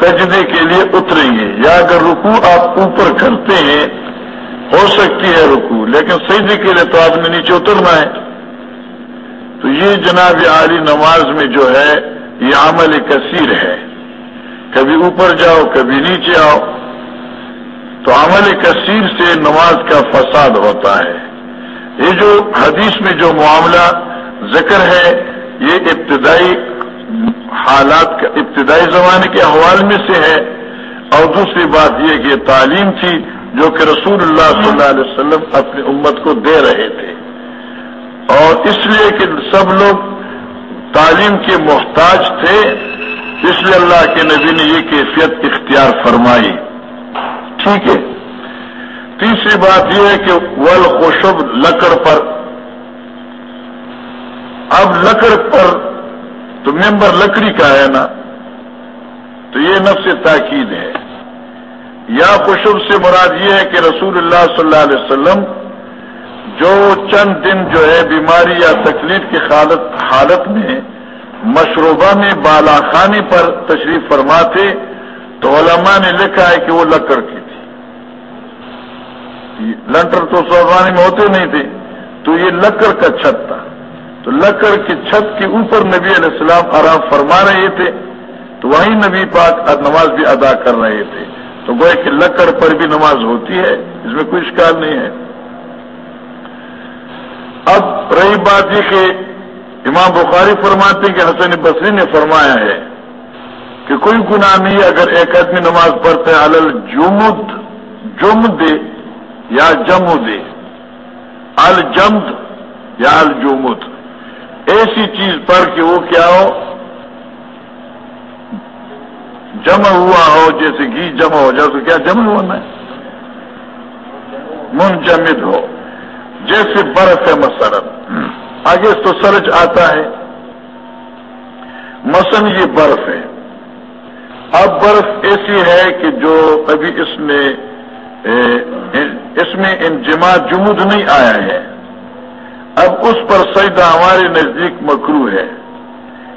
سجدے کے لیے اتریں گے۔ یا اگر رکو آپ اوپر کرتے ہیں، ہو سکتی ہے رکو لیکن سجدے کے لیے تو آدمی نیچے اترنا ہے۔ تو یہ جناب عالی نماز میں جو ہے، یہ عمل کثیر ہے۔ کبھی اوپر جاؤ، کبھی نیچے آؤ۔ تو عمل کثیر سے نماز کا فساد ہوتا ہے۔ یہ جو حدیث میں جو معاملہ ذکر ہے، یہ ابتدائی حالات کا ابتدائی زمانے کے حوالے میں سے ہے اور دوسری بات یہ کہ تعلیم تھی جو کہ رسول اللہ صلی اللہ علیہ وسلم اپنی امت کو دے رہے تھے۔ اور اس لیے کہ سب لوگ تعلیم کے محتاج تھے، اس لیے اللہ کے نبی نے یہ کیفیت اختیار فرمائی۔ ٹھیک ہے۔ تیسری بات یہ ہے کہ ول خوشب لکڑ پر۔ اب لکڑ پر تو ممبر لکڑی کا ہے نا، تو یہ نفس تاکید ہے۔ یا خوشب سے مراد یہ ہے کہ رسول اللہ صلی اللہ علیہ وسلم جو چند دن جو ہے بیماری یا تکلیف کی حالت حالت میں مشروبہ میں بالا خانے پر تشریف فرما تھے، تو علماء نے لکھا ہے کہ وہ لکڑ کی تھی۔ لنٹر تو سوانی میں ہوتے نہیں تھے، تو یہ لکڑ کا چھت تھا۔ تو لکڑ کی چھت کے اوپر نبی علیہ السلام آرام فرما رہے تھے، تو وہیں نبی پاک نماز بھی ادا کر رہے تھے۔ تو گوئے کہ لکڑ پر بھی نماز ہوتی ہے، اس میں کوئی شکار نہیں ہے۔ اب رہی بات یہ کہ امام بخاری فرماتے کہ حسن بصری نے فرمایا ہے کہ کوئی گناہ نہیں، اگر ایک آدمی نماز پڑھتے الل جمد جم دے یا جم دے الجمد یا الجمد ایسی چیز پر کہ وہ کیا ہو؟ جمع ہوا ہو، جیسے گھی جمع ہو جائے تو کیا جمع ہونا ہے منجمد ہو، جیسے برف ہے مسرت۔ آگے تو سرج آتا ہے۔ مثلاً یہ برف ہے۔ اب برف ایسی ہے کہ جو ابھی اس میں اس میں انجما جمود نہیں آیا ہے۔ اب اس پر سجدہ ہمارے نزدیک مکرو ہے۔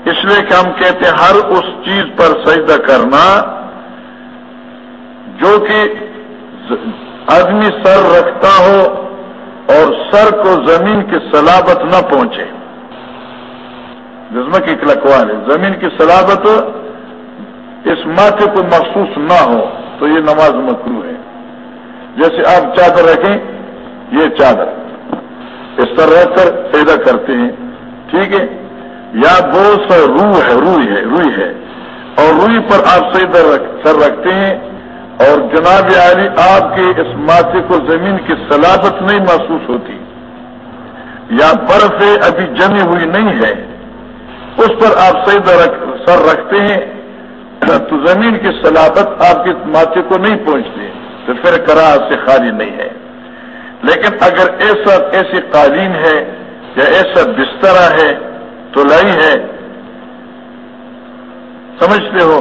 اس لیے کہ ہم کہتے ہیں ہر اس چیز پر سجدہ کرنا جو کہ آدمی سر رکھتا ہو اور سر کو زمین کی سلابت نہ پہنچے۔ جسم کی کلکوال ہے۔ زمین کی سلابت اس ماتھے کو محسوس نہ ہو تو یہ نماز مکرو ہے۔ جیسے آپ چادر رکھیں، یہ چادر۔ اس طرح رکھ کر پیدا کرتے ہیں۔ ٹھیک ہے؟ یا بہت سا روح ہے روئی ہے روئی ہے۔ اور روئی پر آپ سر رکھتے ہیں۔ اور جناب علی آپ کے اس ماتھے کو زمین کی سلابت نہیں محسوس ہوتی۔ یا برف ابھی جمی ہوئی نہیں ہے۔ اس پر آپ رکھ، سر رکھتے ہیں۔ تو زمین کی سلابت آپ کے ماتھے کو نہیں پہنچتی۔ تو پھر کرا سے خالی نہیں ہے۔ لیکن اگر ایسا ایسی قالین ہے یا ایسا بسترا ہے تو لائی ہے، سمجھتے ہو؟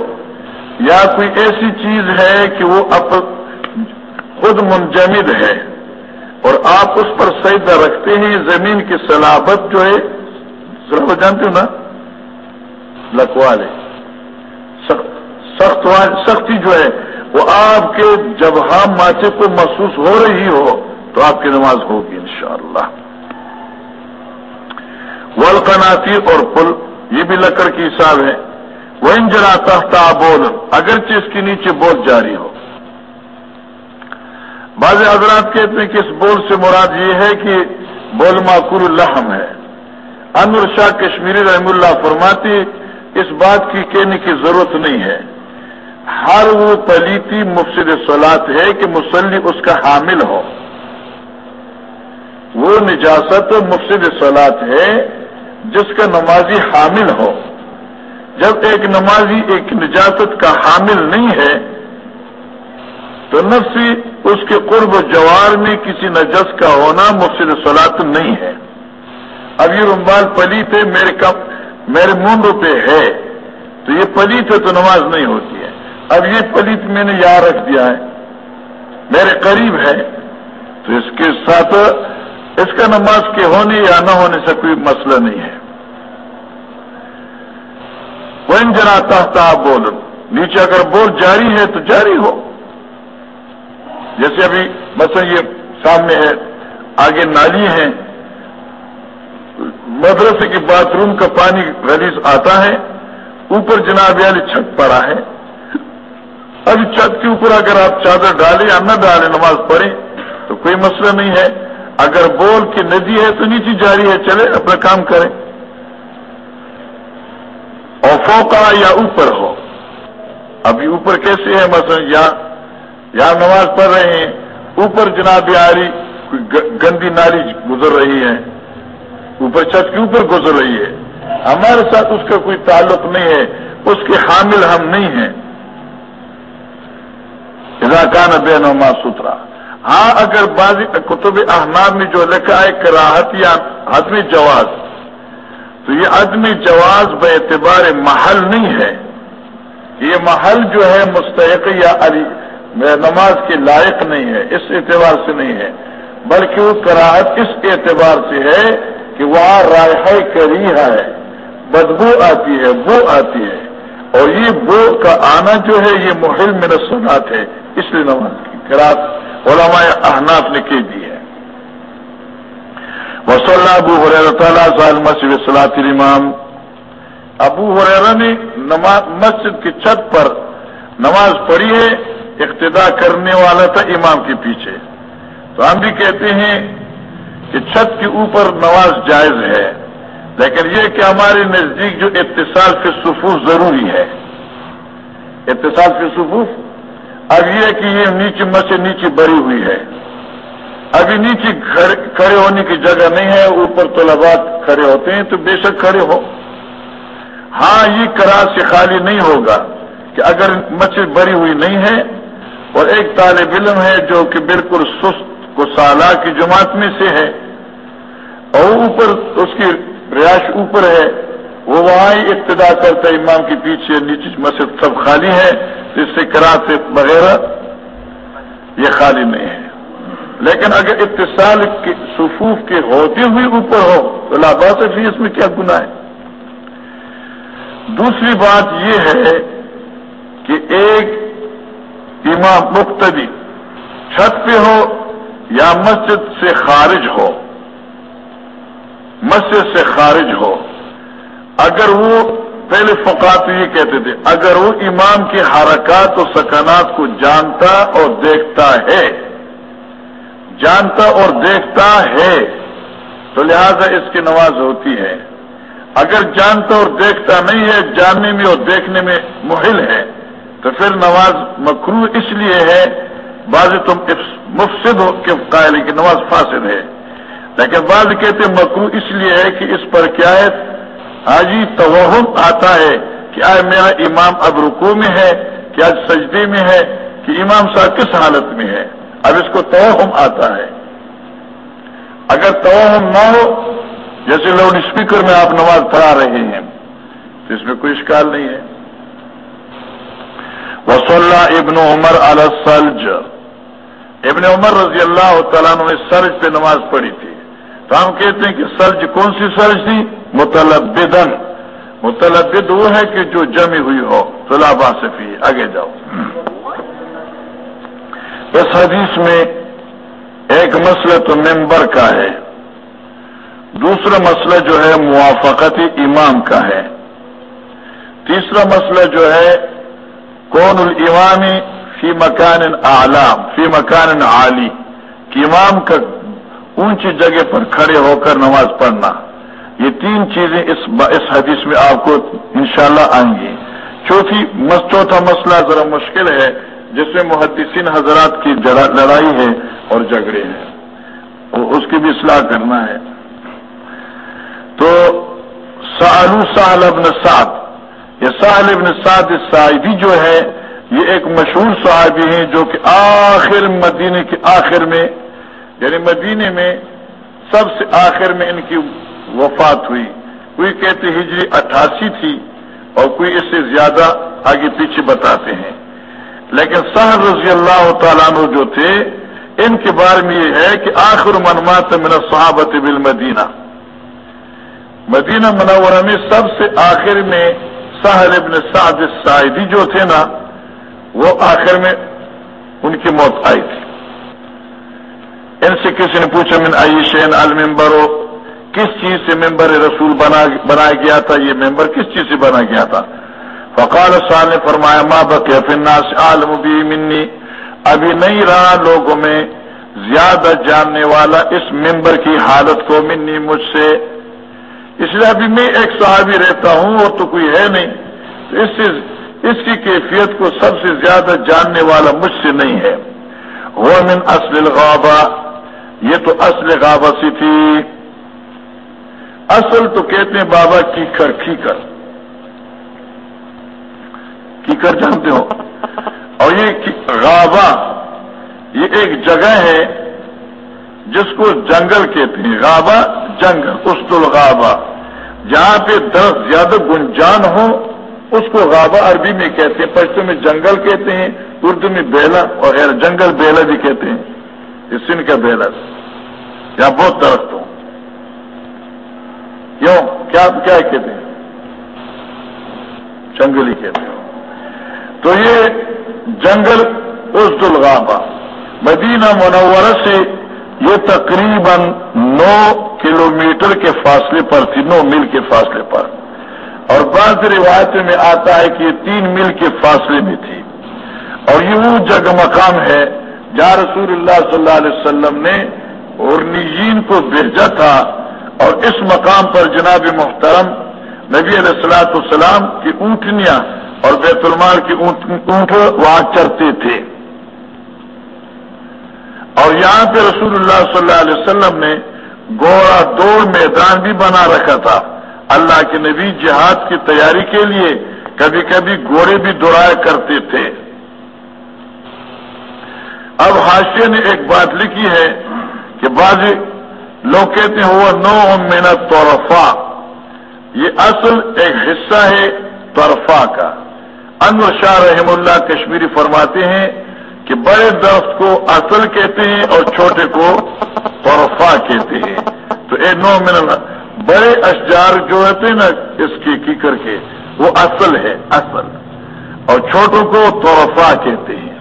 یا کوئی ایسی چیز ہے کہ وہ اب خود منجمد ہے اور آپ اس پر سجدہ رکھتے ہیں، زمین کی سلابت جو ہے، ذرا جانتے ہو نا؟ لکوالے سخت سختی جو ہے، وہ آپ کے جب ہم ماچے کو محسوس ہو رہی ہو تو آپ کی نماز ہوگی انشاءاللہ۔ ولقناتی اور پل یہ بھی لکڑ کی حساب ہے۔ وہ ان جنا بول اگرچہ اس کے نیچے بول جاری ہو۔ بعض حضرات کہتے ہیں کہ اس بول سے مراد یہ ہے کہ بول معقول الحم ہے۔ انور شاہ کشمیری رحم اللہ فرماتی اس بات کی کہنے کی ضرورت نہیں ہے۔ ہر وہ پلیتی مفسد سولاد ہے کہ مسلی اس کا حامل ہو۔ وہ نجاست مفسد سولاد ہے جس کا نمازی حامل ہو۔ جب ایک نمازی ایک نجاست کا حامل نہیں ہے، تو نفسی اس کے قرب و جوار میں کسی نجس کا ہونا مفسد سولاد نہیں ہے۔ اب یہ رمبال پلیت ہے میرے کم میرے منڈ پہ ہے، تو یہ پلیت ہے تو نماز نہیں ہوتی ہے۔ اب یہ پلیت میں نے یہاں رکھ دیا ہے، میرے قریب ہے، تو اس کے ساتھ اس کا نماز کے ہونے یا نہ ہونے سے کوئی مسئلہ نہیں ہے۔ وہ ان جنا تحتا بول، نیچے اگر بول جاری ہے تو جاری ہو۔ جیسے ابھی مثلا یہ سامنے ہے، آگے نالی ہے۔ مدرسے کے باتھ روم کا پانی ریلیز آتا ہے، اوپر جناب علی چھت پڑا ہے۔ ابھی چھت کے اوپر اگر آپ چادر ڈالیں یا نہ ڈالیں، نماز پڑھیں، تو کوئی مسئلہ نہیں ہے۔ اگر بول کی ندی ہے تو نیچے جاری ہے، چلے، اپنا کام کریں۔ اور فوکا یا اوپر ہو۔ ابھی اوپر کیسے ہے مثلا یا یا نماز پڑھ رہے ہیں، اوپر جناب آری گندی نالی گزر رہی ہے، اوپر چھت کے اوپر گزر رہی ہے۔ ہمارے ساتھ اس کا کوئی تعلق نہیں ہے، اس کے حامل ہم نہیں ہیں۔ اضاکان بے نما سترا ہاں اگر بعض کتب احناب میں جو لکھا ہے کراہت یا عدم جواز، تو یہ عدم جواز بے اعتبار محل نہیں ہے۔ یہ محل جو ہے مستحق یا علی، نماز کے لائق نہیں ہے، اس اعتبار سے نہیں ہے۔ بلکہ وہ کراہت اس اعتبار سے ہے کہ وہاں رائے کری ہے، بدبو آتی ہے، بو آتی ہے۔ اور یہ بو کا آنا جو ہے، یہ محل میں سنات ہے، اس لیے نماز کی کراط علماء احناف نے کی دی ہے۔ وصلی ابو حریر تعالیٰ سال مسجد صلاح امام ابو حریرا نے نماز مسجد کی چھت پر نماز پڑھی ہے، اقتدا کرنے والا تھا امام کے پیچھے۔ تو ہم بھی کہتے ہیں کہ چھت کے اوپر نماز جائز ہے، لیکن یہ کہ ہمارے نزدیک جو اتصال کے صفوف ضروری ہے۔ اتصال کے صفوف اب یہ کہ یہ نیچے مسجد نیچے بری ہوئی ہے۔ ابھی نیچے کھڑے ہونے کی جگہ نہیں ہے، اوپر طلبات کھڑے ہوتے ہیں تو بے شک کھڑے ہو۔ ہاں یہ کراس سے خالی نہیں ہوگا کہ اگر مسجد بری ہوئی نہیں ہے اور ایک طالب علم ہے جو کہ بالکل سست کو سالہ کی جماعت میں سے ہے اور اوپر اس کی ریاش اوپر ہے، وہ وہاں ہی ابتدا کرتا ہے، امام کے پیچھے نیچے مسجد سب خالی ہے۔ اس سے کراط وغیرہ یہ خالی نہیں ہے۔ لیکن اگر اتصال کے صفوف کے ہوتے ہوئے اوپر ہو تو لاباس فی اس میں کیا گناہ ہے؟ دوسری بات یہ ہے کہ ایک امام مقتدی چھت پہ ہو یا مسجد سے خارج ہو، مسجد سے خارج ہو، اگر وہ پہلے فقات یہ کہتے تھے، اگر وہ امام کی حرکات و سکنات کو جانتا اور دیکھتا ہے، جانتا اور دیکھتا ہے، تو لہذا اس کی نماز ہوتی ہے۔ اگر جانتا اور دیکھتا نہیں ہے، جاننے میں اور دیکھنے میں محل ہے، تو پھر نماز مکرو اس لیے ہے، بعض تم مفسد ہو کہ قائل کی نماز فاسد ہے۔ لیکن بعض کہتے مکرو اس لیے ہے کہ اس پر کیا ہے؟ حاجی توہم آتا ہے کہ آج میرا امام اب رکو میں ہے، کہ آج سجدے میں ہے، کہ امام صاحب کس حالت میں ہے؟ اب اس کو توہم آتا ہے۔ اگر توہم نہ ہو، جیسے لاؤڈ اسپیکر میں آپ نماز پڑھا رہے ہیں، تو اس میں کوئی اشکال نہیں ہے۔ وصلہ ابن عمر السلج۔ ابن عمر رضی اللہ تعالیٰ نے سرج پہ نماز پڑھی تھی۔ تو ہم کہتے ہیں کہ سرج کون سی سرج تھی؟ مطلبدن مطلبد وہ ہے کہ جو جمی ہوئی ہو طلابا صفی آگے جاؤ۔ اس حدیث میں ایک مسئلہ تو ممبر کا ہے۔ دوسرا مسئلہ جو ہے موافقت امام کا ہے۔ تیسرا مسئلہ جو ہے کون الامامی فی مکان اعلام، فی مکان عالی، کہ امام کا اونچی جگہ پر کھڑے ہو کر نماز پڑھنا۔ یہ تین چیزیں اس اس حدیث میں آپ کو انشاءاللہ آئیں گی۔ چوتھی چوتھا مسئلہ ذرا مشکل ہے، جس میں محدثین حضرات کی لڑائی ہے اور جھگڑے ہیں۔ اس کی بھی اصلاح کرنا ہے۔ تو سالو سال ابن سعد۔ یہ سال ابن سعد سائدی جو ہے، یہ ایک مشہور صحابی ہیں جو کہ آخر مدینے کے آخر میں یعنی مدینے میں سب سے آخر میں ان کی وفات ہوئی۔ کوئی کہتے ہجری اٹھاسی تھی اور کوئی اس سے زیادہ آگے پیچھے بتاتے ہیں۔ لیکن سہر رضی اللہ تعالیٰ عنہ جو تھے، ان کے بارے میں یہ ہے کہ آخر منمات من صحابت بل مدینہ مدینہ منورہ میں سب سے آخر میں سہل ابن سعد سائدی جو تھے نا، وہ آخر میں ان کی موت آئی تھی۔ ان سے کسی نے پوچھا، من آئی شین المبر کس چیز سے ممبر رسول بنایا گیا تھا؟ یہ ممبر کس چیز سے بنا گیا تھا؟ فقال صاحب نے فرمایا ماں بقیہ الناس عالم بھی منی۔ ابھی نہیں رہا لوگوں میں زیادہ جاننے والا اس ممبر کی حالت کو منی مجھ سے۔ اس لیے ابھی میں ایک صحابی رہتا ہوں اور تو کوئی ہے نہیں۔ تو اس سے اس کی کیفیت کو سب سے زیادہ جاننے والا مجھ سے نہیں ہے۔ وہ من اصل الغابہ۔ یہ تو اصل غابہ سی تھی۔ اصل تو کہتے ہیں بابا کیکر کیکر۔ کیکر جانتے ہو؟ اور یہ غابہ، یہ ایک جگہ ہے جس کو جنگل کہتے ہیں۔ غابہ جنگل اس الغابہ۔ جہاں پہ درخت زیادہ گنجان ہو، اس کو غابہ عربی میں کہتے ہیں۔ پشتو میں جنگل کہتے ہیں، اردو میں بیلا اور جنگل بیلا بھی کہتے ہیں۔ یہ سن کا بیلا۔ یہاں بہت درخت ہو۔ کیوں کیا کیا کہتے ہیں؟ جنگل ہی کہتے ہیں۔ تو یہ جنگل اس دلغابہ، مدینہ منورہ سے یہ تقریباً نو کلومیٹر کے فاصلے پر تھی، نو میل کے فاصلے پر۔ اور بعض روایتوں میں آتا ہے کہ یہ تین میل کے فاصلے میں تھی۔ اور یہ وہ جگہ مقام ہے جہاں رسول اللہ صلی اللہ علیہ وسلم نے اورنیین کو بھیجا تھا۔ اور اس مقام پر جناب محترم نبی علیہ السلاۃ السلام کی اونٹنیاں اور بیت المال کی اونٹ وہاں چرتے تھے۔ اور یہاں پہ رسول اللہ صلی اللہ علیہ وسلم نے گوڑا دوڑ میدان بھی بنا رکھا تھا۔ اللہ کے نبی جہاد کی تیاری کے لیے کبھی کبھی گھوڑے بھی دوڑایا کرتے تھے۔ اب حاشیہ نے ایک بات لکھی ہے کہ بعض لوگ کہتے ہیں وہ نو محنت طورفا یہ اصل ایک حصہ ہے طرفا کا۔ انور شاہ رحم اللہ کشمیری فرماتے ہیں کہ بڑے درخت کو اصل کہتے ہیں اور چھوٹے کو طرفا کہتے ہیں۔ تو اے نو من بڑے اشجار جو ہوتے ہیں نا، اس کی کی کر کے، وہ اصل ہے، اصل۔ اور چھوٹوں کو طرفا کہتے ہیں۔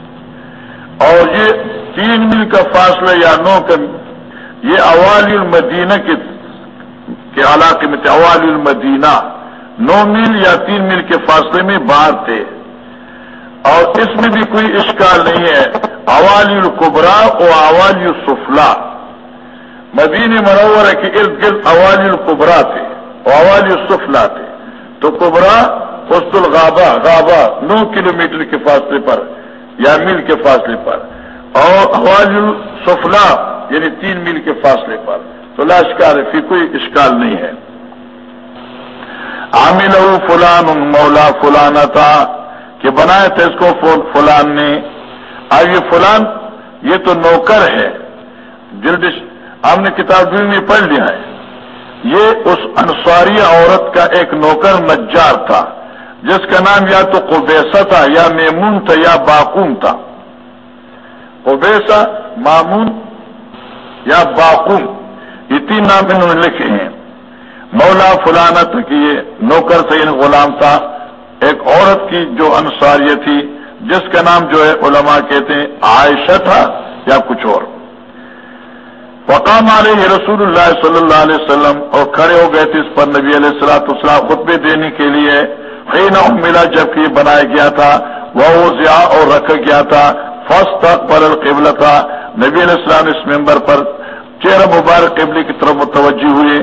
اور یہ تین میل کا فاصلہ یا نو کا یہ اوالی المدینہ کے علاقے میں تھے اوالی المدینہ۔ نو میل یا تین میل کے فاصلے میں باہر تھے۔ اور اس میں بھی کوئی اشکال نہیں ہے۔ اوالی القبرا اور اوالی السفلا مدین منورہ کے ارد گرد اوالی القبرا تھے اور اوالی السفلا تھے۔ تو قبرا پست الغابہ، غابہ نو کلومیٹر کے فاصلے پر یا میل کے فاصلے پر۔ اور اوالی السفلا یعنی تین میل کے فاصلے پر۔ تو لاشکار فی کوئی اشکال نہیں ہے۔ عامل فلان مولا فلانا تھا کہ بنایا تھا اس کو فلان نے۔ اب یہ فلان، یہ تو نوکر ہے۔ جلد ہم نے کتاب میں پڑھ لیا ہے۔ یہ اس انصاری عورت کا ایک نوکر نجار تھا، جس کا نام یا تو قبیسا تھا، یا میمون تھا، یا باقوم تھا۔ قبیسا مامون یا باقوم، یہ تین نام انہوں نے لکھے ہیں۔ مولا فلانا تک یہ نوکر سے ان غلام تھا، ایک عورت کی جو انصاریہ تھی، جس کا نام جو ہے علماء کہتے ہیں عائشہ تھا یا کچھ اور۔ وقام علیہ رسول اللہ صلی اللہ علیہ وسلم اور کھڑے ہو گئے تھے اس پر نبی علیہ السلاۃ السلام خطبے دینے کے لیے۔ نہ ملا جبکہ بنایا گیا تھا، وہ ضیا اور رکھا گیا تھا۔ فسٹ تک پر القبل تھا نبی علیہ السلام اس ممبر پر چہرہ مبارک قبل کی طرف متوجہ ہوئے۔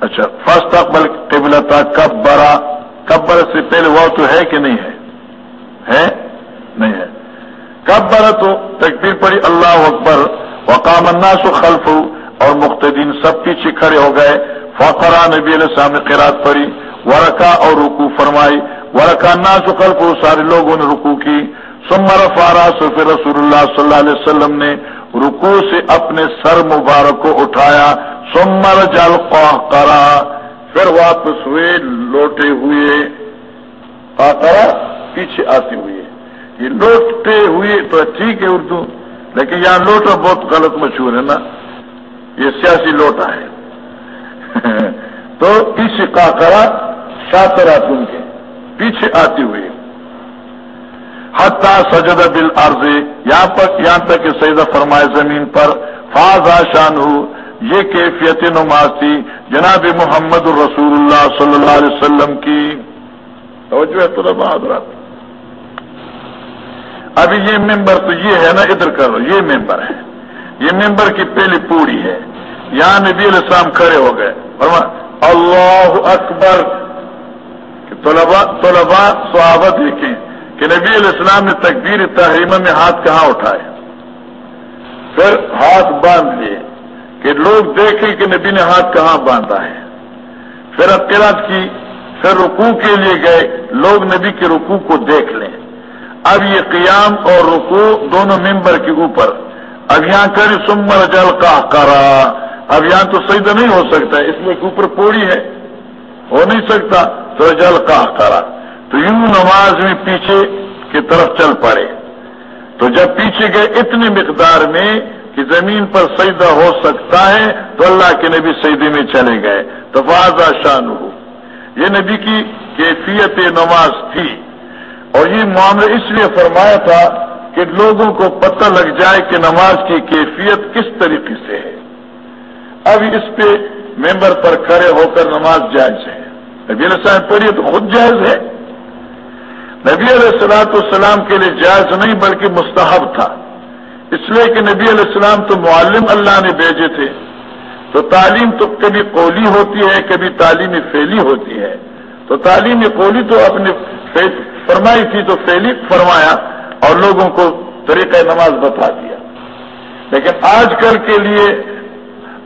اچھا فسٹ اقبل قبل تھا کب برا کبر سے پہلے وہ تو ہے کہ نہیں ہے؟ ہے؟ نہیں ہے۔ کب برا تو تکبیر پڑی اللہ اکبر۔ وقام الناس خلف اور مختدین سب پیچھے کھڑے ہو گئے۔ فقرا نبی علیہ السلام نے قرات پڑی ورکا اور رکو فرمائی۔ ورکا الناس خلف سارے لوگوں نے رکو کی۔ سمر فارا صف رسول اللہ صلی اللہ علیہ وسلم نے رکو سے اپنے سر مبارک کو اٹھایا سمر جل کرا پھر واپس ہوئے، لوٹے ہوئے کرا پیچھے آتے ہوئے۔ یہ لوٹتے ہوئے تو ٹھیک ہے اردو، لیکن یہاں لوٹا بہت غلط مشہور ہے نا۔ یہ سیاسی لوٹا ہے۔ تو پیچھے کا کرا ساترا تم کے پیچھے آتی ہوئی حتہ سجد بل عرض یہاں پر یہاں تک کہ سیدہ فرمائے زمین پر فاض شان ہو یہ کیفیت نماز تھی جناب محمد الرسول اللہ صلی اللہ علیہ وسلم کی۔ توجہ ہے تو حضرات ابھی یہ ممبر تو یہ ہے نا، ادھر کرو، یہ ممبر ہے۔ یہ ممبر کی پہلی پوڑی ہے۔ یہاں نبی علیہ السلام کھڑے ہو گئے۔ اللہ اکبر۔ طلبا طلبا صحابہ دیکھیں۔ کہ نبی علیہ السلام نے تکبیر تحریمہ میں ہاتھ کہاں اٹھائے؟ پھر ہاتھ باندھ لیے کہ لوگ دیکھیں کہ نبی نے ہاتھ کہاں باندھا ہے۔ پھر اطلاعات کی پھر رکوع کے لیے گئے، لوگ نبی کے رکوع کو دیکھ لیں۔ اب یہ قیام اور رکوع دونوں ممبر کے اوپر۔ اب یہاں کر سمر جل کا کرا اب یہاں تو سجدہ نہیں ہو سکتا، اس لیے اوپر پوڑی ہے، ہو نہیں سکتا۔ تو جل کا کرا تو یوں نماز میں پیچھے کی طرف چل پڑے۔ تو جب پیچھے گئے اتنی مقدار میں کہ زمین پر سجدہ ہو سکتا ہے تو اللہ کے نبی سجدے میں چلے گئے۔ تو فاضا شان ہو یہ نبی کی کیفیت نماز تھی۔ اور یہ معاملہ اس لیے فرمایا تھا کہ لوگوں کو پتہ لگ جائے کہ نماز کی کیفیت کس طریقے سے ہے۔ اب اس پہ ممبر پر کھڑے ہو کر نماز جائز ہے۔ نبی علیہ السلام پڑھیے تو خود جائز ہے۔ نبی علیہ السلاۃ السلام کے لیے جائز نہیں بلکہ مستحب تھا۔ اس لیے کہ نبی علیہ السلام تو معلم اللہ نے بھیجے تھے۔ تو تعلیم تو کبھی قولی ہوتی ہے، کبھی تعلیم فیلی ہوتی ہے۔ تو تعلیم قولی تو اپنے فرمائی تھی، تو فیلی فرمایا اور لوگوں کو طریقہ نماز بتا دیا۔ لیکن آج کل کے لیے،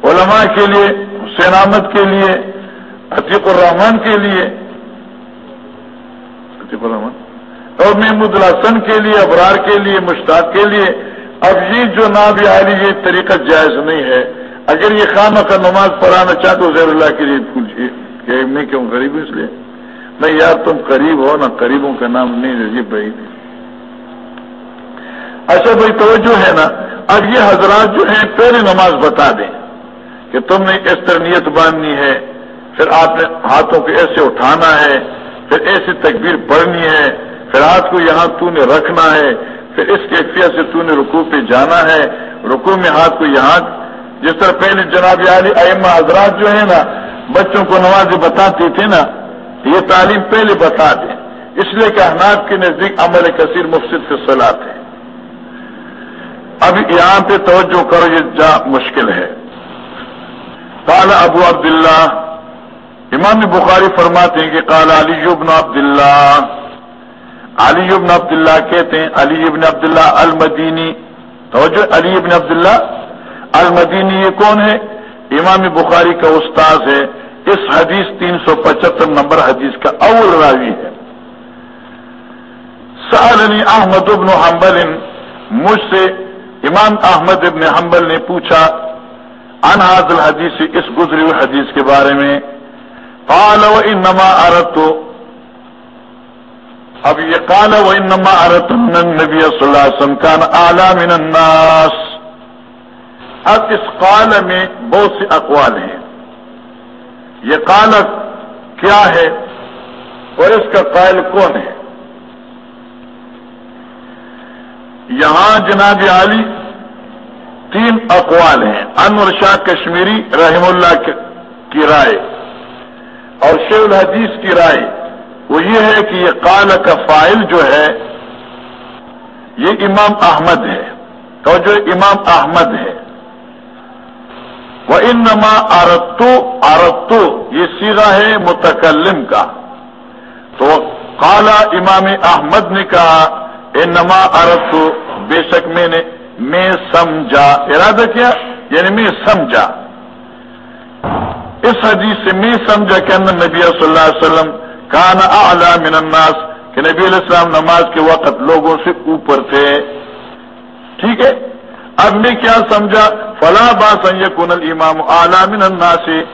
علماء کے لیے، حسین احمد کے لیے، عتیق الرحمان کے لیے، عتیق الرحمان اور محمود الحسن کے لیے، ابرار کے لیے، مشتاق کے لیے۔ اب یہ جو ناب عالی، یہ طریقہ جائز نہیں ہے۔ اگر یہ خانہ کا نماز پڑھانا چاہتے ہو زیر اللہ کے لیے پوچھیے کہ میں کیوں غریب اس لیے؟ نہیں یار تم قریب ہو نا قریبوں کا نام نہیں بھائی۔ اچھا بھائی، توجہ ہے نا؟ اب یہ حضرات جو ہیں پہلے نماز بتا دیں کہ تم نے اس طرح نیت باندھنی ہے، پھر آپ نے ہاتھوں کو ایسے اٹھانا ہے، پھر ایسی تکبیر پڑھنی ہے۔ پھر ہاتھ کو یہاں تو نے رکھنا ہے، پھر اس کیفیت سے تو نے رکوع پہ جانا ہے۔ رکوع میں ہاتھ کو یہاں جس طرح پہلے جناب علی ائمہ حضرات جو ہے نا، بچوں کو نماز بتاتے تھے نا، یہ تعلیم پہلے بتا دیں۔ اس لیے کہ احناف کے نزدیک عمل کثیر مفصد سے سلاد ہے اب یہاں پہ توجہ کرو، یہ جا مشکل ہے۔ کالا ابو عبداللہ، امام بخاری فرماتے ہیں کہ کالا علی ابن عبداللہ۔ علی ابن عبداللہ کہتے ہیں، علی ابن عبداللہ المدینی۔ توجہ، علی ابن عبداللہ المدینی یہ کون ہے؟ امام بخاری کا استاذ ہے۔ اس حدیث تین سو پچہتر نمبر حدیث کا اول راوی ہے۔ سالنی احمد ابن حنبل، مجھ سے امام احمد ابن حنبل نے پوچھا ان حاضل حدیث اس گزری ہوئی حدیث کے بارے میں؟ قال انما عرت اب یہ قال و انما عرت نبی صلی اللہ علیہ وسلم کان اعلی من الناس اب اس قال میں بہت سے اقوال ہیں۔ یہ قال کیا ہے اور اس کا قائل کون ہے؟ یہاں جناب علی تین اقوال ہیں۔ انور شاہ کشمیری رحم اللہ کی رائے اور شیخ الحدیث کی رائے۔ وہ یہ ہے کہ یہ قال کا فائل جو ہے، یہ امام احمد ہے۔ تو جو امام احمد ہے۔ وہ ان نما آرتو آرتو یہ سیرا ہے متکلم کا۔ تو قالا امام احمد نے کہا نما ارت بے شک میں نے، میں سمجھا۔ ارادہ کیا؟ یعنی میں سمجھا۔ اس حدیث سے میں سمجھا کہ نبی صلی اللہ علیہ وسلم کان اعلی من الناس، کہ نبی علیہ السلام نماز کے وقت لوگوں سے اوپر تھے۔ ٹھیک ہے؟ اب میں کیا سمجھا؟ فلاں بات کن الامام اعلی من الناس۔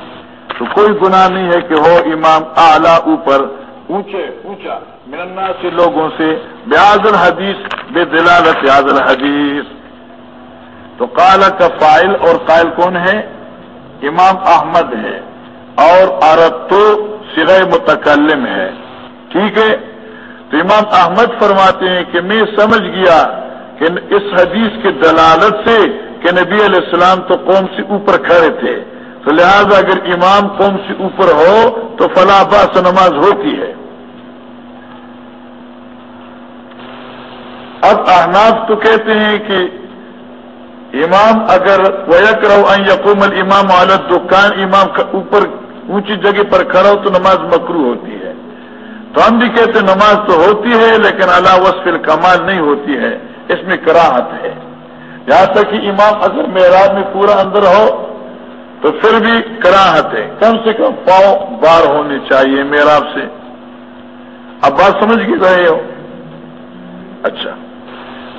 تو کوئی گناہ نہیں ہے کہ ہو امام اعلی اوپر، اونچے، اونچا ملنا سے لوگوں سے۔ بیاض الحدیث، بے دلالت بیاض الحدیث۔ تو کالا کا فائل اور قائل کون ہے؟ امام احمد ہے۔ اور عرت تو سر متکلم ہے۔ ٹھیک ہے؟ تو امام احمد فرماتے ہیں کہ میں سمجھ گیا کہ اس حدیث کی دلالت سے کہ نبی علیہ السلام تو قوم سے اوپر کھڑے تھے۔ تو لہذا اگر امام قوم سے اوپر ہو تو فلاں باس نماز ہوتی ہے۔ اب احناف تو کہتے ہیں کہ امام اگر ویک رہو یقوم الامام عالت دکان امام اوپر اونچی جگہ پر کھڑا ہو تو نماز مکرو ہوتی ہے۔ تو ہم بھی کہتے نماز تو ہوتی ہے لیکن اللہ وصف الکمال نہیں ہوتی ہے، اس میں کراہت ہے۔ یہاں تک کہ امام اگر معراج میں پورا اندر ہو تو پھر بھی کراہت ہے۔ کم سے کم پاؤں بار ہونی چاہیے میراب سے۔ اب بات سمجھ کے رہے ہو؟ اچھا۔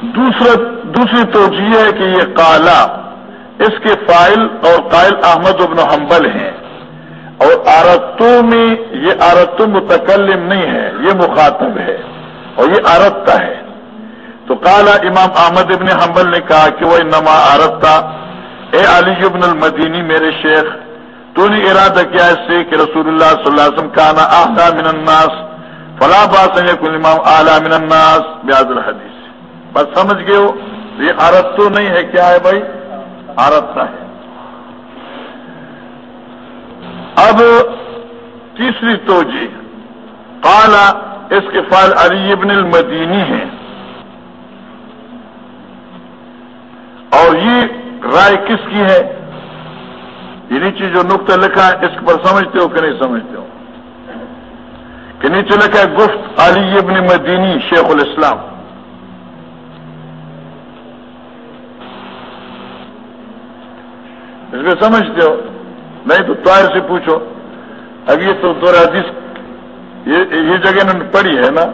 دوسرا، دوسری توجہ ہے کہ یہ کالا اس کے فائل اور قائل احمد ابن حنبل ہیں۔ اور آرتوں میں یہ آرتو متکلم نہیں ہے، یہ مخاطب ہے اور یہ آرتہ ہے۔ تو کالا امام احمد ابن حنبل نے کہا کہ وہ نما عرت اے علی ابن المدینی میرے شیخ تو نے ارادہ کیا اس سے کہ رسول اللہ صلی اللہ علیہ وسلم کا نا من الناس فلاں بات کل امام اعلیٰ من الناس بیاض الحدیث۔ بس سمجھ گئے ہو؟ یہ عرت نہیں ہے، کیا ہے بھائی؟ عرت ہے۔ اب تیسری توجہ کالا اس کے فال علی ابن المدینی ہیں۔ اور یہ رائے کس کی ہے؟ یہ نیچے جو نقطہ لکھا ہے، اس پر سمجھتے ہو کہ نہیں سمجھتے ہو؟ کہ نیچے لکھا ہے، گفت علی ابن مدینی، شیخ الاسلام۔ اس میں سمجھتے ہو؟ نہیں تو طائر سے پوچھو، اب یہ تو دور حدیث یہ جگہ انہوں نے پڑھی ہے نا،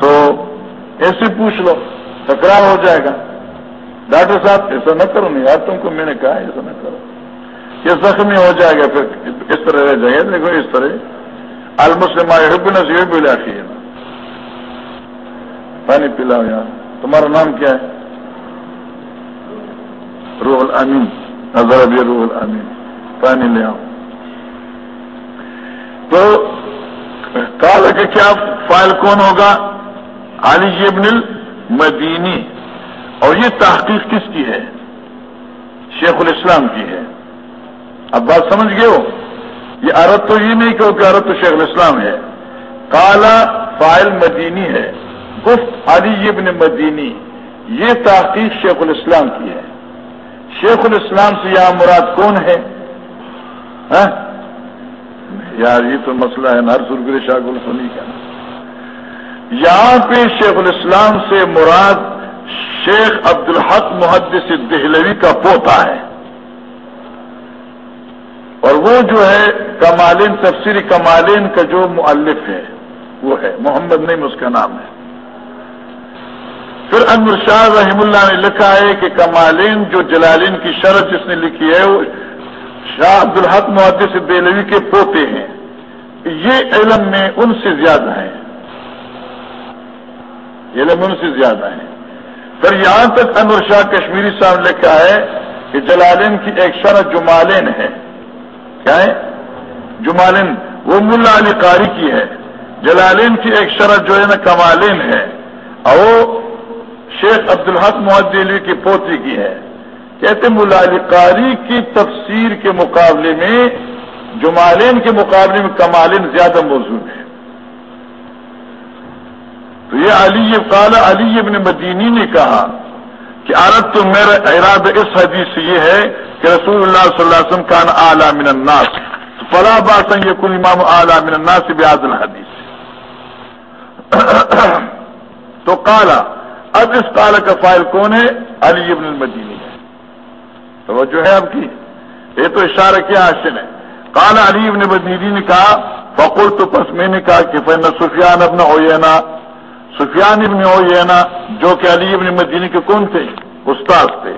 تو ایسے پوچھ لو، تکرار ہو جائے گا۔ ڈاکٹر صاحب، ایسا نہ کرو نہیں یار تم کو میں نے کہا، ایسا نہ کرو۔ یہ زخمی ہو جائے گا، پھر اس طرح رہ جائے گا۔ دیکھو، اس طرح۔ المسلم یہ بھی لاٹھی ہے نا پانی پلاؤ یار۔ تمہارا نام کیا ہے؟ روح الامین۔ نظر ابھی روح الامین۔ پانی لے آؤ۔ تو کال کہ کیا فائل کون ہوگا؟ علی جی ابن المدینی۔ اور یہ تحقیق کس کی ہے؟ شیخ الاسلام کی ہے۔ اب بات سمجھ گئے ہو؟ یہ عرت تو یہ نہیں کہ عرت تو شیخ الاسلام ہے۔ کالا فائل مدینی ہے۔ گفت علی ابن مدینی۔ یہ تحقیق شیخ الاسلام کی ہے۔ شیخ الاسلام سے یہاں مراد کون ہے؟ ہاں؟ یار، یہ تو مسئلہ ہے نر سرگر شاہ گل سنی کا یہاں پہ شیخ الاسلام سے مراد شیخ عبد الحق محدث دہلوی کا پوتا ہے۔ اور وہ جو ہے، کمالین تفسیری کمالین کا جو مؤلف ہے، وہ ہے۔ محمد نعیم اس کا نام ہے۔ پھر انور شاہ رحم اللہ نے لکھا ہے کہ کمالین جو جلالین کی شرط جس نے لکھی ہے، وہ شاہ عبد الحق محدث دہلوی کے پوتے ہیں۔ یہ علم میں ان سے زیادہ ہے علم ان سے زیادہ ہے پھر یہاں تک انور شاہ کشمیری صاحب نے لکھا ہے کہ جلالین کی ایک شرح جمالین ہے۔ کیا ہے؟ جمالین۔ وہ ملا علی قاری کی ہے۔ جلالین کی ایک شرح جو ہے نا کمالین ہے۔ اور وہ شیخ عبد الحق محدلی کی پوتی کی ہے۔ کہتے ملا قاری کی تفسیر کے مقابلے میں، جمالین کے مقابلے میں کمالین زیادہ موجود ہے تو یہ علی کالا علی ابن مدینی نے کہا کہ عرب تو میرا ارادہ اس حدیث سے یہ ہے کہ رسول اللہ صلی اللہ علیہ وسلم کان اعلیٰ من الناس، فلا باسن یہ کل امام اعلیٰ من الناس بیاض الحدیث۔ تو کالا اب اس کالا کا فائل کون ہے؟ علی ابن المدینی۔ ہے تو وہ جو ہے اب کی؟ یہ تو اشارہ کیا حاصل ہے۔ کالا علی ابن مدینی نے کہا فقول تو پس میں نے کہا کہ فین سفیان ابن اوینا سفیان ابن اوینا جو کہ علی ابن مدینی کے کون تھے؟ استاد تھے۔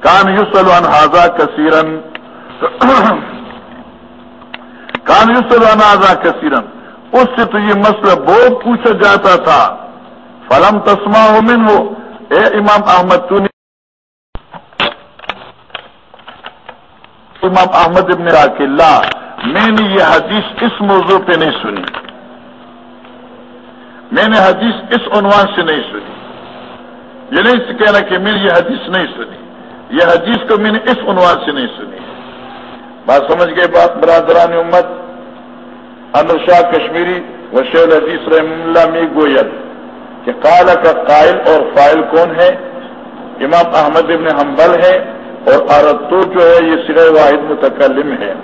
کان یوسل حاضا کثیرن۔ کان یوسل حاضا کثیرن۔ اس سے تو یہ مسئلہ بہت پوچھا جاتا تھا۔ فلم تسما من ہو اے امام احمد تو امام احمد ابن راک اللہ میں نے یہ حدیث اس موضوع پہ نہیں سنی۔ میں نے حدیث اس عنوان سے نہیں سنی۔ یہ نہیں کہنا کہ میں نے یہ حدیث نہیں سنی۔ یہ حدیث کو میں نے اس عنوان سے نہیں سنی۔ بات سمجھ گئے بات برادران امت؟ انر شاہ کشمیری وشیل حدیث رحم اللہ می گویل کہ کالا کا قائل اور فائل کون ہے؟ امام احمد ابن حنبل ہے۔ اور عرتو جو ہے یہ سر واحد متکلم ہے۔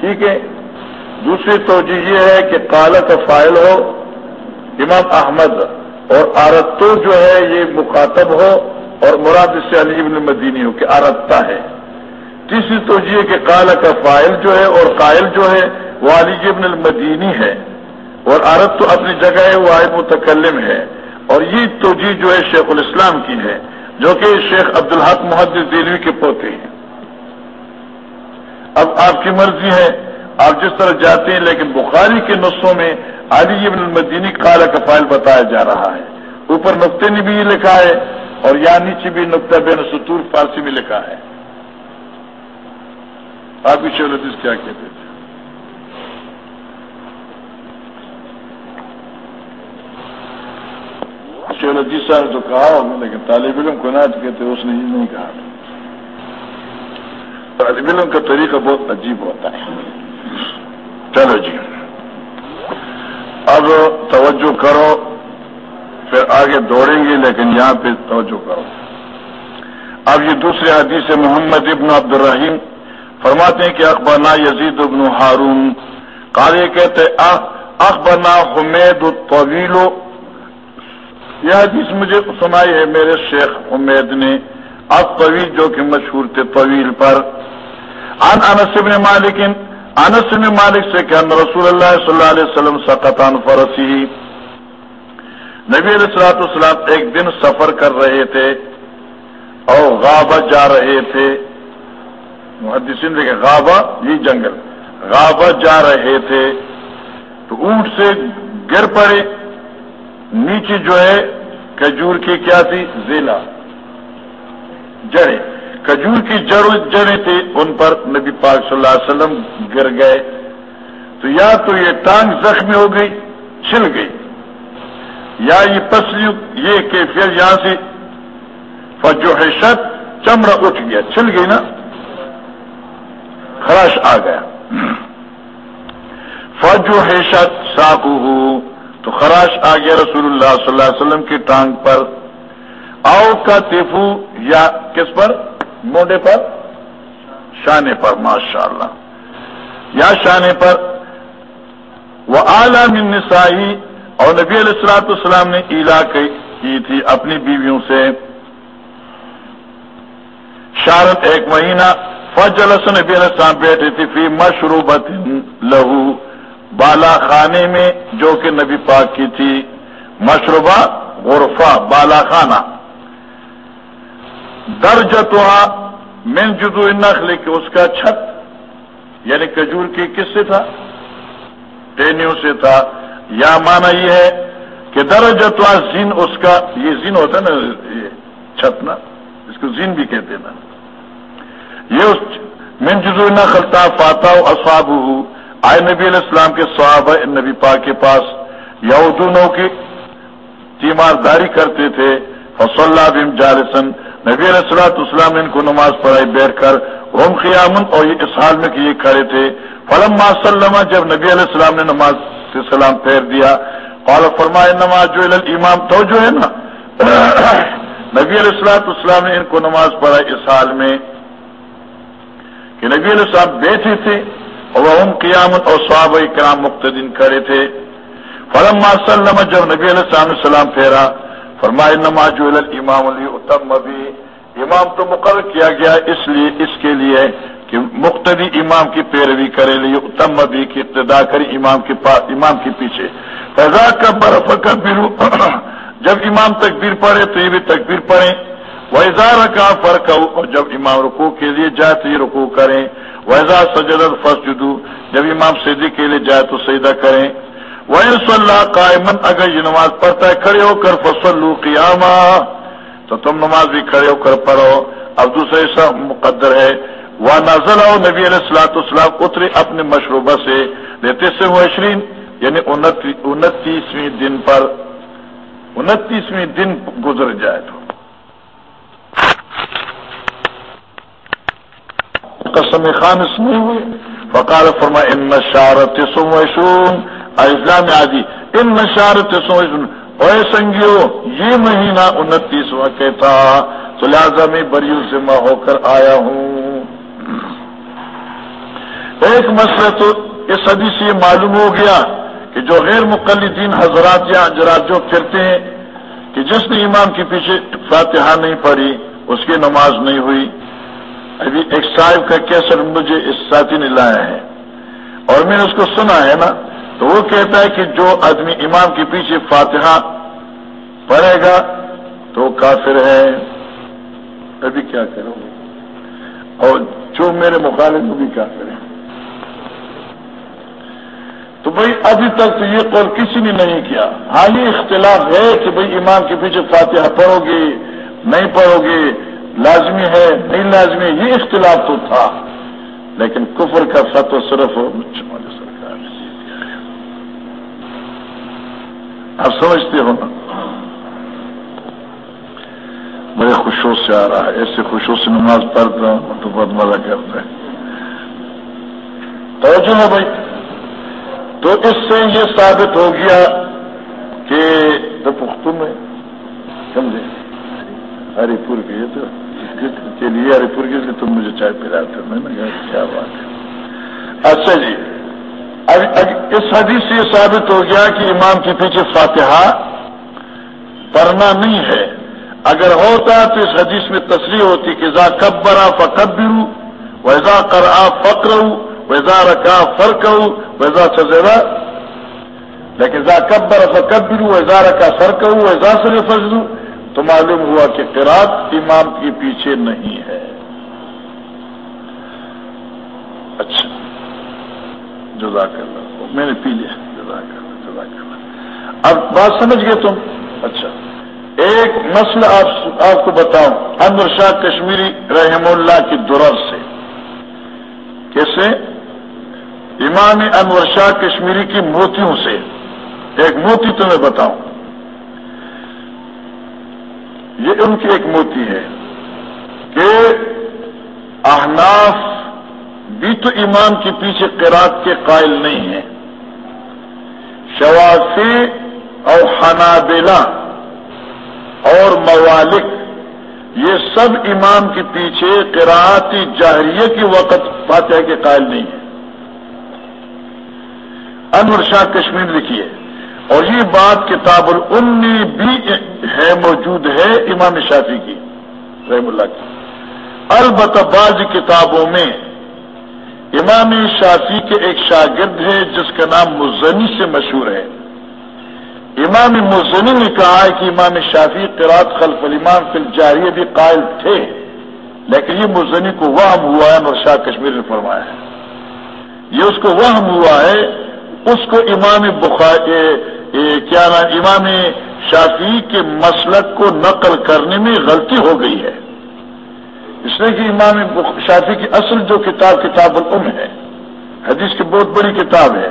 ٹھیک ہے؟ دوسری توجہ یہ ہے کہ کالا کا فائل ہو، امام احمد اور آرتو جو ہے یہ مخاطب ہو اور مراد سے علی ابن مدینی ہو کہ آرتا ہے۔ تیسری توجہ کہ کالا کا فائل جو ہے اور قائل جو ہے وہ علی ابن المدینی ہے۔ اور عرت تو اپنی جگہ ہے وہ متکلم ہے۔ اور یہ توجہ جو ہے شیخ الاسلام کی ہے۔ جو کہ شیخ عبدالحق محدود دلوی کے پوتے ہیں۔ اب آپ کی مرضی ہے، آپ جس طرح جاتے ہیں، لیکن بخاری کے نسخوں میں علی ابن المدینی کالا کا فائل بتایا جا رہا ہے۔ اوپر نقطے نے بھی یہ لکھا ہے اور یا نیچے بھی نقطہ بین ستور فارسی میں لکھا ہے۔ آپ کی شہرت کیا کہتے تھے جی صاحب تو کہا ہوگا لیکن طالب علم کو نہ کہتے اس نے یہ نہیں کہا طالب علم کا طریقہ بہت عجیب ہوتا ہے چلو جی اب توجہ کرو پھر آگے دوڑیں گے لیکن یہاں پہ توجہ کرو اب یہ دوسرے حدیث محمد ابن عبد الرحیم فرماتے ہیں کہ اخبرنا یزید ابن ہارون قاری کہتے اخبرنا حمید الطویل یہ حدیث مجھے سنائی ہے میرے شیخ امید نے اب طویل جو کہ مشہور تھے طویل پر۔ ان انس ابن مالک، انس ابن مالک سے کہ رسول اللہ صلی اللہ علیہ وسلم سقطان فرسی نبی علیہ السلاط السلام ایک دن سفر کر رہے تھے اور غابہ جا رہے تھے۔ محدثین دیکھیں، غابہ یہ جنگل، غابہ جا رہے تھے۔ تو اونٹ سے گر پڑے۔ نیچے جو ہے، کھجور کی کیا تھی؟ زیلا جڑے کھجور کی جڑ جڑے تھے، ان پر نبی پاک صلی اللہ علیہ وسلم گر گئے۔ تو یا تو یہ ٹانگ زخمی ہو گئی، چھل گئی۔ یا یہ پسلی یہ کیفیت یہاں سے۔ فجو حشت چمڑا اٹھ گیا، چھل گئی نا۔ خراش آ گیا۔ فجو حشت ساکو تو خراش آ گیا رسول اللہ صلی اللہ علیہ وسلم کی ٹانگ پر آؤ کا تیفو یا کس پر؟ موڈے پر؟ شانے پر ماشاء اللہ یا شانے پر۔ وہ عالم نسائی اور نبی علیہ السلاط السلام نے ایلا کی تھی اپنی بیویوں سے۔ شارت ایک مہینہ فجلس نبی علیہ السلام بیٹھی تھی، فی مشروبت لہو۔ بالا خانے میں جو کہ نبی پاک کی تھی مشروبہ غرفہ، بالا خانہ۔ درج من جدو نخل کہ اس کا چھت یعنی کجور کی کس سے تھا؟ ٹینیوں سے تھا۔ یا مانا یہ ہے کہ درج تو زین، اس کا، یہ زین ہوتا ہے نا، یہ چھت نا، اس کو زین بھی کہتے نا یہ من جدو نخل تھا فاتح اصاب آئے نبی علیہ السلام کے صحابہ نبی پاک کے پاس یہودونوں کی تیمارداری کرتے تھے فصل اللہ بن جارسن نبی علیہ السلاۃ اسلام ان کو نماز پڑھائی بیٹھ کر روم قیامن اور یہ اس حال میں کہ یہ کھڑے تھے۔ فلم سلم، جب نبی علیہ السلام نے نماز سے سلام پھیر دیا، قال فرمائے نماز جو امام تو جو ہے نا، نبی علیہ السلاط اسلام نے ان کو نماز پڑھائی اس حال میں کہ نبی علیہ السلام بیٹھے تھے۔ اور وہ قیامت اور صحابہ کرام مقتدین کھڑے تھے۔ فلم سلم جب نبی علیہ السلام نے سلام پھیرا فرمائے نماز امام علی اتم ابھی امام تو مقرر کیا گیا اس لیے، اس کے لیے کہ مقتدی امام کی پیروی کرے لیے اتم ابھی کی ابتدا کری امام کے پاس امام کے پیچھے۔ فضا کا برف کا جب امام تکبیر پڑھے تو یہ بھی تکبیر پڑھیں۔ وہ اظہار کا فرق اور جب امام رکو کے لیے جائے تو یہ کریں۔ ویزا سجد فس جب امام سیدی کے لیے جائے تو سیدا کریں۔ وہ اللہ قائمن اگر یہ نماز پڑھتا ہے، کھڑے ہو کر فصلو قیاما تو تم نماز بھی کھڑے ہو کر پڑھو۔ اب دوسرے سا مقدر ہے۔ وہ نازل آؤ نبی علیہ السلاۃ السلام اترے اپنے مشروبہ سے۔ لیتے سے وہ یعنی انتیسویں دن پر، انتیسویں دن گزر جائے تو۔ قسم خان اس میں ہوئی۔ فقال فرما، ان نشارت سموشون اسلام عادی، ان نشارت سموشون اے سنگیو، یہ مہینہ انتیسواں کے تھا، تو لہٰذا میں بریو ذمہ ہو کر آیا ہوں۔ ایک مسئلہ تو اس حدیث سے یہ معلوم ہو گیا کہ جو غیر مقلدین حضرات یا حضرات جو پھرتے ہیں، کہ جس نے امام کے پیچھے فاتحہ نہیں پڑھی اس کی نماز نہیں ہوئی۔ ابھی ایک صاحب کا کیسر مجھے اس ساتھی نے لایا ہے۔ اور میں نے اس کو سنا ہے نا، تو وہ کہتا ہے کہ جو آدمی امام کے پیچھے فاتحہ پڑھے گا تو کافر ہے۔ ابھی کیا کروں؟ اور جو میرے مخالف وہ بھی کافر ہے۔ تو بھائی ابھی تک تو یہ قول کسی نے نہیں کیا۔ ہاں یہ اختلاف ہے کہ بھائی امام کے پیچھے فاتحہ پڑھو گے، نہیں پڑھو گے۔ لازمی ہے، نہیں لازمی، یہ اختلاف تو تھا۔ لیکن کفر کا فتو صرف سرکار آپ سمجھتے ہو نا؟ بڑے خوشوں سے آ رہا ہے، ایسے خوشوں سے نماز پڑھتا ہوں، تو بہت مزہ کرتا ہے۔ توجہ ہے بھائی۔ تو اس سے یہ ثابت ہو گیا کہ تو پختون میں سمجھے؟ ہری پور کے تو۔ کے لیے ہری پور کے لیے تم مجھے چائے پلاتے میں نے کہا، کیا بات ہے؟ اچھا جی اس حدیث سے یہ ثابت ہو گیا کہ امام کے پیچھے فاتحہ پڑھنا نہیں ہے۔ اگر ہوتا تو اس حدیث میں تصریح ہوتی کہ ذا کبرا فکبرو ویزا کرا فکر ویزا رکھا فرق ویزا سزیرا لیکن ذا کبر فکبرو ویزا رکھا فرق ویزا سر فضلو تو معلوم ہوا کہ قرات امام کے پیچھے نہیں ہے۔ اچھا۔ جزاک اللہ میں نے پی لیا۔ جزاک اللہ جزاک اللہ اب بات سمجھ گئے تم؟ اچھا۔ ایک مسئلہ آپ کو بتاؤں۔ انور شاہ کشمیری رحم اللہ کی درر سے۔ کیسے؟ امام انور شاہ کشمیری کی موتیوں سے۔ ایک موتی تمہیں بتاؤں۔ یہ ان کی ایک موتی ہے کہ احناف بھی تو امام کے پیچھے قرات کے قائل نہیں ہیں۔ شوافی اور حنابلہ اور موالک یہ سب امام کے پیچھے قراعتی جاہریے کی وقت فاتحہ کے قائل نہیں ہے انور شاہ کشمیر لکھیے۔ اور یہ بات کتاب العم بھی ہے موجود ہے امام شافی کی، رحم اللہ کی۔ البتہ بعض کتابوں میں امام شافی کے ایک شاگرد ہے جس کا نام مزنی سے مشہور ہے۔ امام مزنی نے کہا ہے کہ امام شافی قرات خلف الامام فی الجاریہ بھی قائل تھے، لیکن یہ مزنی کو وہم ہوا ہے اور شاہ کشمیر نے فرمایا ہے۔ یہ اس کو وہم ہوا ہے اس کو امام بخاری کیا نام امام شافی کے مسلک کو نقل کرنے میں غلطی ہو گئی ہے۔ اس لیے کہ امام شافی کی اصل جو کتاب کتاب العم ہے، حدیث کی بہت بڑی کتاب ہے۔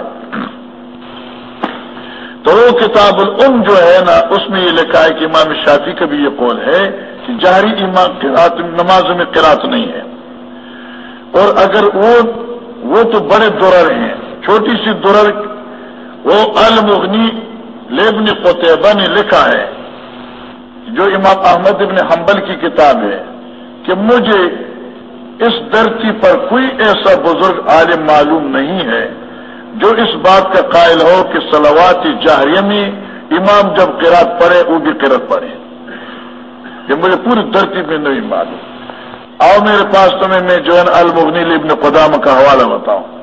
تو وہ کتاب العم جو ہے نا، اس میں یہ لکھا ہے کہ امام شافی کا بھی یہ قول ہے کہ جہری امام نمازوں میں قرات نہیں ہے۔ اور اگر وہ وہ تو بڑے درر ہیں۔ چھوٹی سی درر وہ المغنی لیبن قطبہ نے لکھا ہے، جو امام احمد ابن حنبل کی کتاب ہے، کہ مجھے اس دھرتی پر کوئی ایسا بزرگ عالم معلوم نہیں ہے، جو اس بات کا قائل ہو کہ سلوات جاہریہ میں امام جب قرات پڑے وہ بھی قرت پڑے یہ مجھے پوری دھرتی میں نہیں معلوم۔ آؤ میرے پاس تمہیں میں جو ہے المغنی ابن قدام کا حوالہ بتاؤں۔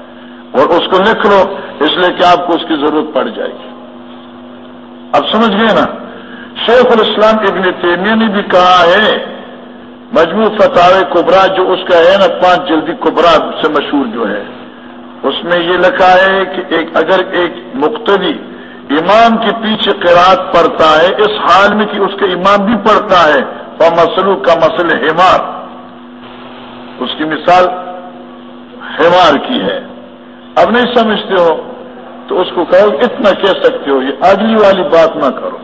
اور اس کو لکھ لو، اس لیے کہ آپ کو اس کی ضرورت پڑ جائے گی۔ اب سمجھ گئے نا؟ شیخ الاسلام ابن تیمیہ نے بھی کہا ہے، مجموع فتح کبرا جو اس کا ہے نا، پانچ جلدی کبرا سے مشہور جو ہے، اس میں یہ لکھا ہے کہ ایک، اگر ایک مقتدی امام کے پیچھے قرآد پڑتا ہے، اس حال میں کہ اس کا امام بھی پڑھتا ہے وہ مسلو کا مسل ہمار اس کی مثال ہمار کی ہے۔ اب نہیں سمجھتے ہو، تو اس کو کہو اتنا کہہ سکتے ہو، یہ اگلی والی بات نہ کرو۔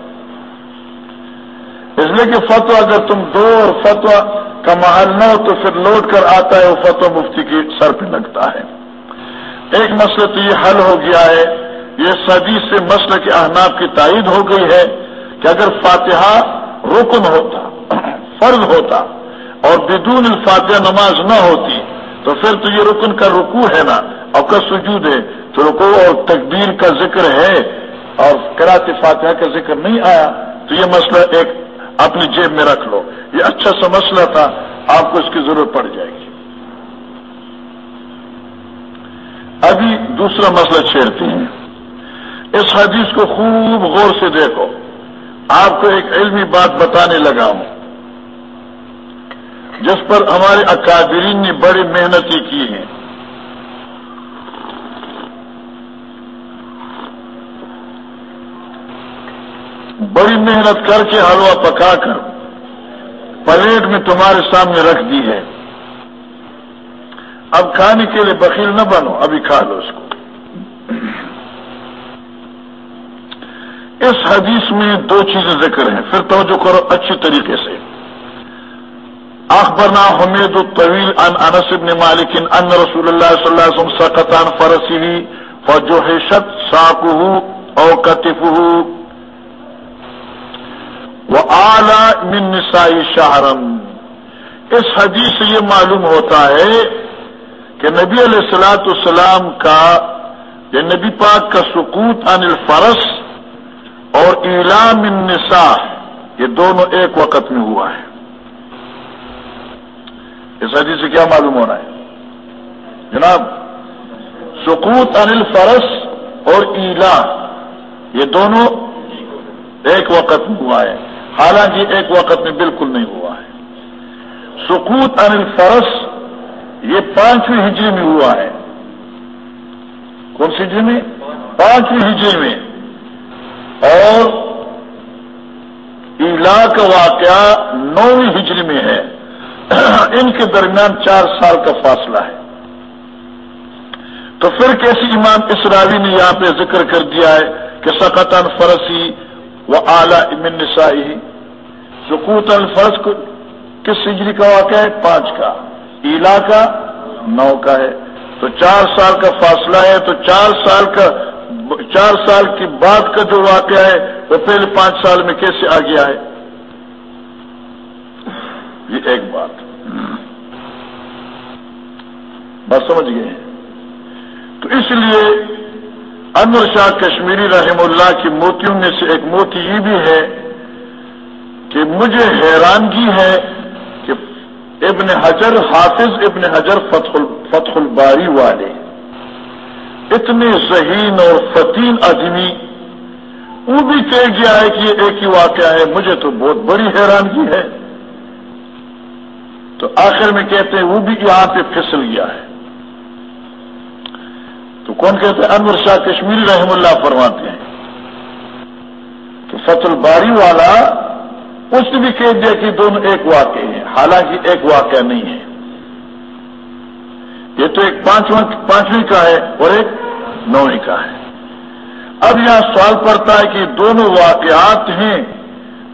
اس لیے کہ فتوا اگر تم دو اور فتوا کا محل نہ ہو تو پھر لوٹ کر آتا ہے، وہ فتوا مفتی کی سر پہ لگتا ہے۔ ایک مسئلہ تو یہ حل ہو گیا ہے، یہ صدی سے مسئلہ کے احناب کی تائید ہو گئی ہے کہ اگر فاتحہ رکن ہوتا، فرض ہوتا اور بدون الفاتحہ نماز نہ ہوتی تو پھر تو یہ رکن کا رکو ہے نا، اور کا سجود ہے۔ تو رکو اور تکبیر کا ذکر ہے، اور کراط فاتحہ کا ذکر نہیں آیا۔ تو یہ مسئلہ ایک اپنی جیب میں رکھ لو۔ یہ اچھا سا مسئلہ تھا، آپ کو اس کی ضرورت پڑ جائے گی۔ ابھی دوسرا مسئلہ چھیڑتے ہیں۔ اس حدیث کو خوب غور سے دیکھو۔ آپ کو ایک علمی بات بتانے لگا ہوں۔ جس پر ہمارے اکادرین نے بڑی محنتیں کی ہیں بڑی محنت کر کے حلوہ پکا کر پلیٹ میں تمہارے سامنے رکھ دی ہے۔ اب کھانے کے لیے بخیل نہ بنو، ابھی کھا لو اس کو۔ اس حدیث میں دو چیزیں ذکر ہیں۔ پھر توجہ کرو اچھی طریقے سے۔ اخبرنا حمید الطویل ان انس بن مالک ان رسول اللہ صلی اللہ علیہ وسلم سقطان فرسی فجوحشت ساقه او کتفه اعلی من نسائی شہرم اس حدیث سے یہ معلوم ہوتا ہے کہ نبی علیہ السلاۃ السلام کا یا نبی پاک کا سکوت عن الفرس اور اعلام النساء، یہ دونوں ایک وقت میں ہوا ہے۔ اس حدیث سے کیا معلوم ہونا ہے؟ جناب سکوت عن الفرس اور ایلا یہ دونوں ایک وقت میں ہوا ہے۔ حالانکہ ایک وقت میں بالکل نہیں ہوا ہے۔ سکوت ان الفرس، یہ پانچویں ہجری میں ہوا ہے۔ کون سی ہجری میں؟ پانچویں ہجری میں۔ اور ایلا کا واقعہ نویں ہجری میں ہے۔ ان کے درمیان چار سال کا فاصلہ ہے۔ تو پھر کیسی امام اسراوی نے یہاں پہ ذکر کر دیا ہے کہ سقطن فرسی وہ اعلی امن نسائی سکوت الفرض کس سجری کا واقعہ ہے؟ پانچ کا۔ ایلا کا، نو کا ہے۔ تو چار سال کا فاصلہ ہے۔ تو چار سال کا، چار سال کی بعد کا جو واقعہ ہے، وہ پہلے پانچ سال میں کیسے آ گیا ہے؟ یہ ایک بات۔ بس سمجھ گئے؟ تو اس لیے انور شاہ کشمیری رحم اللہ کی موتیوں میں سے ایک موتی یہ بھی ہے کہ مجھے حیرانگی ہے کہ ابن حجر، حافظ ابن حجر فتح الباری والے اتنے ذہین اور فتین آدمی، وہ بھی کہہ گیا ہے کہ یہ ایک ہی واقعہ ہے، مجھے تو بہت بڑی حیرانگی ہے۔ تو آخر میں کہتے ہیں وہ بھی یہاں پہ پھسل گیا ہے۔ تو کون کہتے ہیں؟ انور شاہ کشمیری رحم اللہ فرماتے ہیں کہ فتح الباری والا اس نے بھی کہہ دیا کہ دونوں ایک واقع ہیں، حالانکہ ایک واقعہ نہیں ہے۔ یہ تو ایک پانچویں کا ہے اور ایک نویں کا ہے۔ اب یہاں سوال پڑتا ہے کہ دونوں واقعات ہیں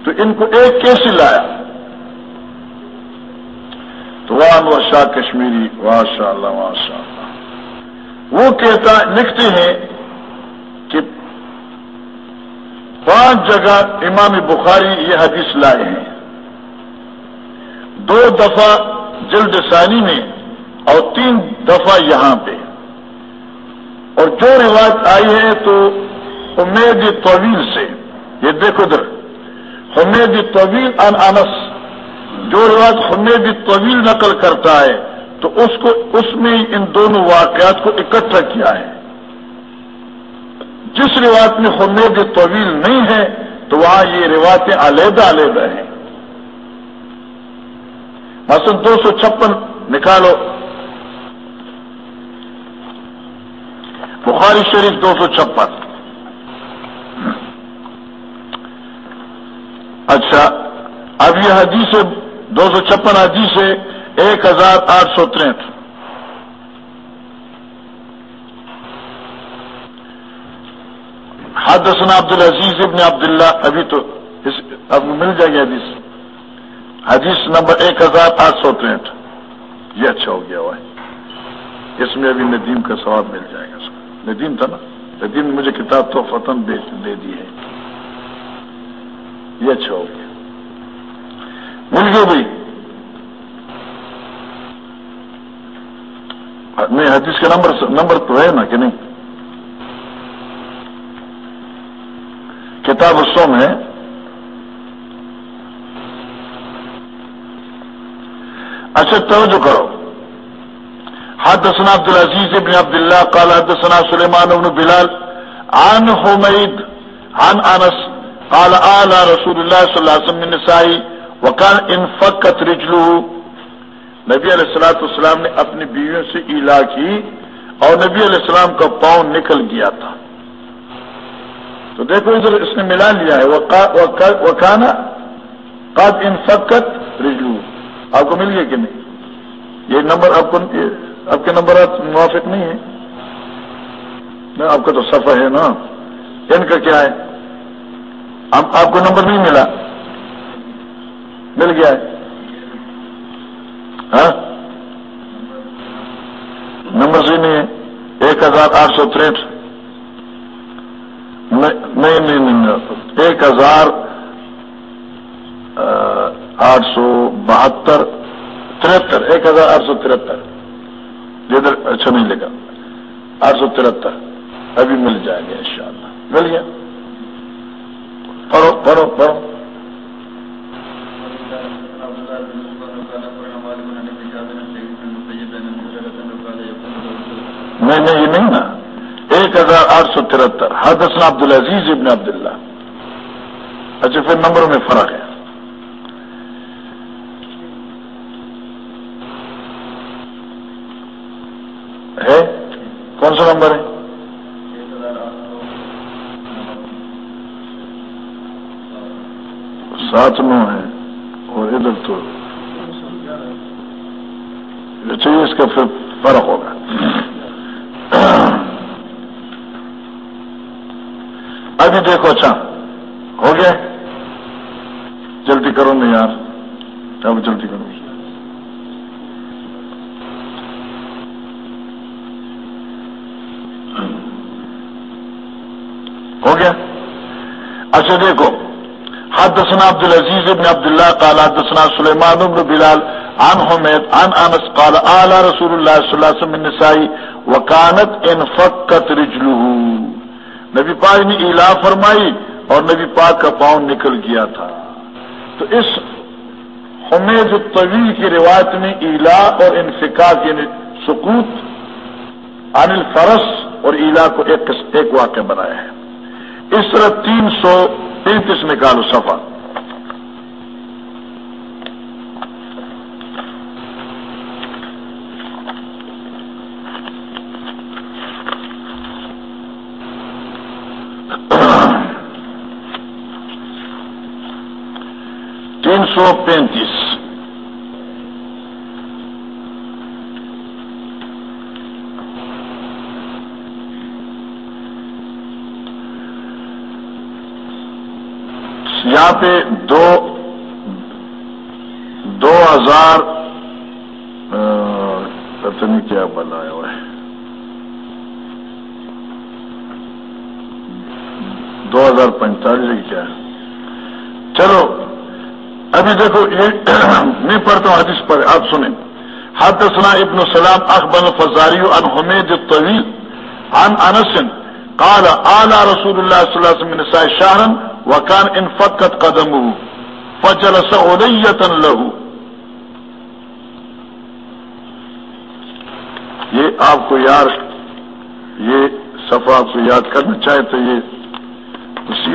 تو ان کو ایک کیسے لایا؟ تو وہاں شاہ کشمیری ماشاء اللہ ماشاء اللہ وہ کہتا، لکھتے ہیں کہ پانچ جگہ امام بخاری یہ حدیث لائے ہیں۔ دو دفعہ جلد ثانی میں اور تین دفعہ یہاں پہ۔ اور جو روایت آئی ہے تو امید طویل سے۔ یہ دیکھو در حمید طویل ان انس۔ جو روایت حمید طویل نقل کرتا ہے، تو اس کو، اس میں ان دونوں واقعات کو اکٹھا کیا ہے۔ جس روایت میں حمید طویل نہیں ہے، تو وہاں یہ روایتیں علیحدہ علیحدہ ہیں۔ مثلا دو سو چھپن نکالو۔ بخاری شریف دو سو چھپن۔ اچھا اب یہ حدیث دو سو چھپن حدیث ہے، ایک ہزار آٹھ سو تریٹ حدثنا عبد العزیز ابن عبداللہ، ابھی تو اب مل جائے گی حدیث۔ حدیث نمبر ایک ہزار آٹھ سو تریٹ یہ اچھا ہو گیا ہوا ہے اس میں ابھی ندیم کا سواب مل جائے گا۔ اس کو ندیم تھا نا؟ ندیم نے مجھے کتاب تو فتن دے دی ہے۔ یہ اچھا ہو گیا۔ مل گیا نہیں حدیث کا نمبر نمبر تو ہے نا کہ نہیں کتاب اس میں اچھا توجہ کرو حدثنا عبد العزيز بن عبد الله قال حدثنا سليمان بن بلال عن حميد عن انس قال آل رسول الله صلى الله عليه وسلم من نسائي وكان انفقت رجله نبی علیہ السلاۃ والسلام نے اپنی بیویوں سے ایلا کی اور نبی علیہ السلام کا پاؤں نکل گیا تھا۔ تو دیکھو ادھر اس نے ملا لیا ہے۔ وکانا، قد انفقت رجلو۔ آپ کو مل گیا کہ نہیں؟ یہ نمبر آپ کو، آپ کے نمبرات موافق نہیں ہے آپ کا تو سفر ہے نا۔ ان کا کیا ہے؟ آپ کو نمبر نہیں ملا۔ مل گیا۔ ہے ہاں؟ نمبر سے نہیں ہے ایک ہزار آٹھ سو تریٹ نہیں نہیں نہیں ایک ہزار آٹھ سو بہتر، ترہتر۔ ایک ہزار آٹھ سو ترہتر۔ ادھر اچھا نہیں لگا۔ آٹھ سو ترہتر۔ ابھی مل جائے گا انشاءاللہ۔ مل گیا۔ پڑھو پڑھو پڑھو۔ نہیں نہیں یہ نہیں نا۔ ایک ہزار آٹھ سو ترہتر حدثنا عبد العزیز ابن عبداللہ۔ اچھا پھر نمبروں میں فرق ہے۔ ہے؟ کون سا نمبر ہے؟ سات نو ہے۔ اور ادھر تو۔ اچھا، چاہیے اس کا پھر فرق ہوگا ابھی دیکھو اچھا۔ ہو گیا؟ جلدی کرو نہیں یار۔ اب جلدی کرو۔ ہو گیا؟ اچھا دیکھو۔ حدثنا عبد العزيز بن عبد الله قال حدثنا سليمان بن بلال عن حميد عن انس قال آل رسول الله صلى الله عليه وسلم النساء وكانت انفقت رجله نبی پاک نے الا فرمائی اور نبی پاک کا پاؤں نکل گیا تھا۔ تو اس حمید الطویل کی روایت میں الا اور انفقا کے سکوت عن الفرس اور الا کو ایک ایک واقع بنایا ہے۔ اس طرح تین سو تینتیس نکالو سفر تین سو پینتیس یہاں پہ دو دو ہزار ہزار پینتالیس کیا ہے۔ چلو، ابھی دیکھو، یہ نہیں پڑھتا ہوں حدیث پر، آپ سنیں۔ حدثنا ابن السلام اخبر فزاری عن حمید الطویل عن انس قال آل رسول اللہ صلی اللہ علیہ وسلم نساء شهرا وكان انفقت قدمه فجلس علية له۔ یہ آپ کو یار یہ صفحہ آپ کو یاد کرنا چاہے تو یہ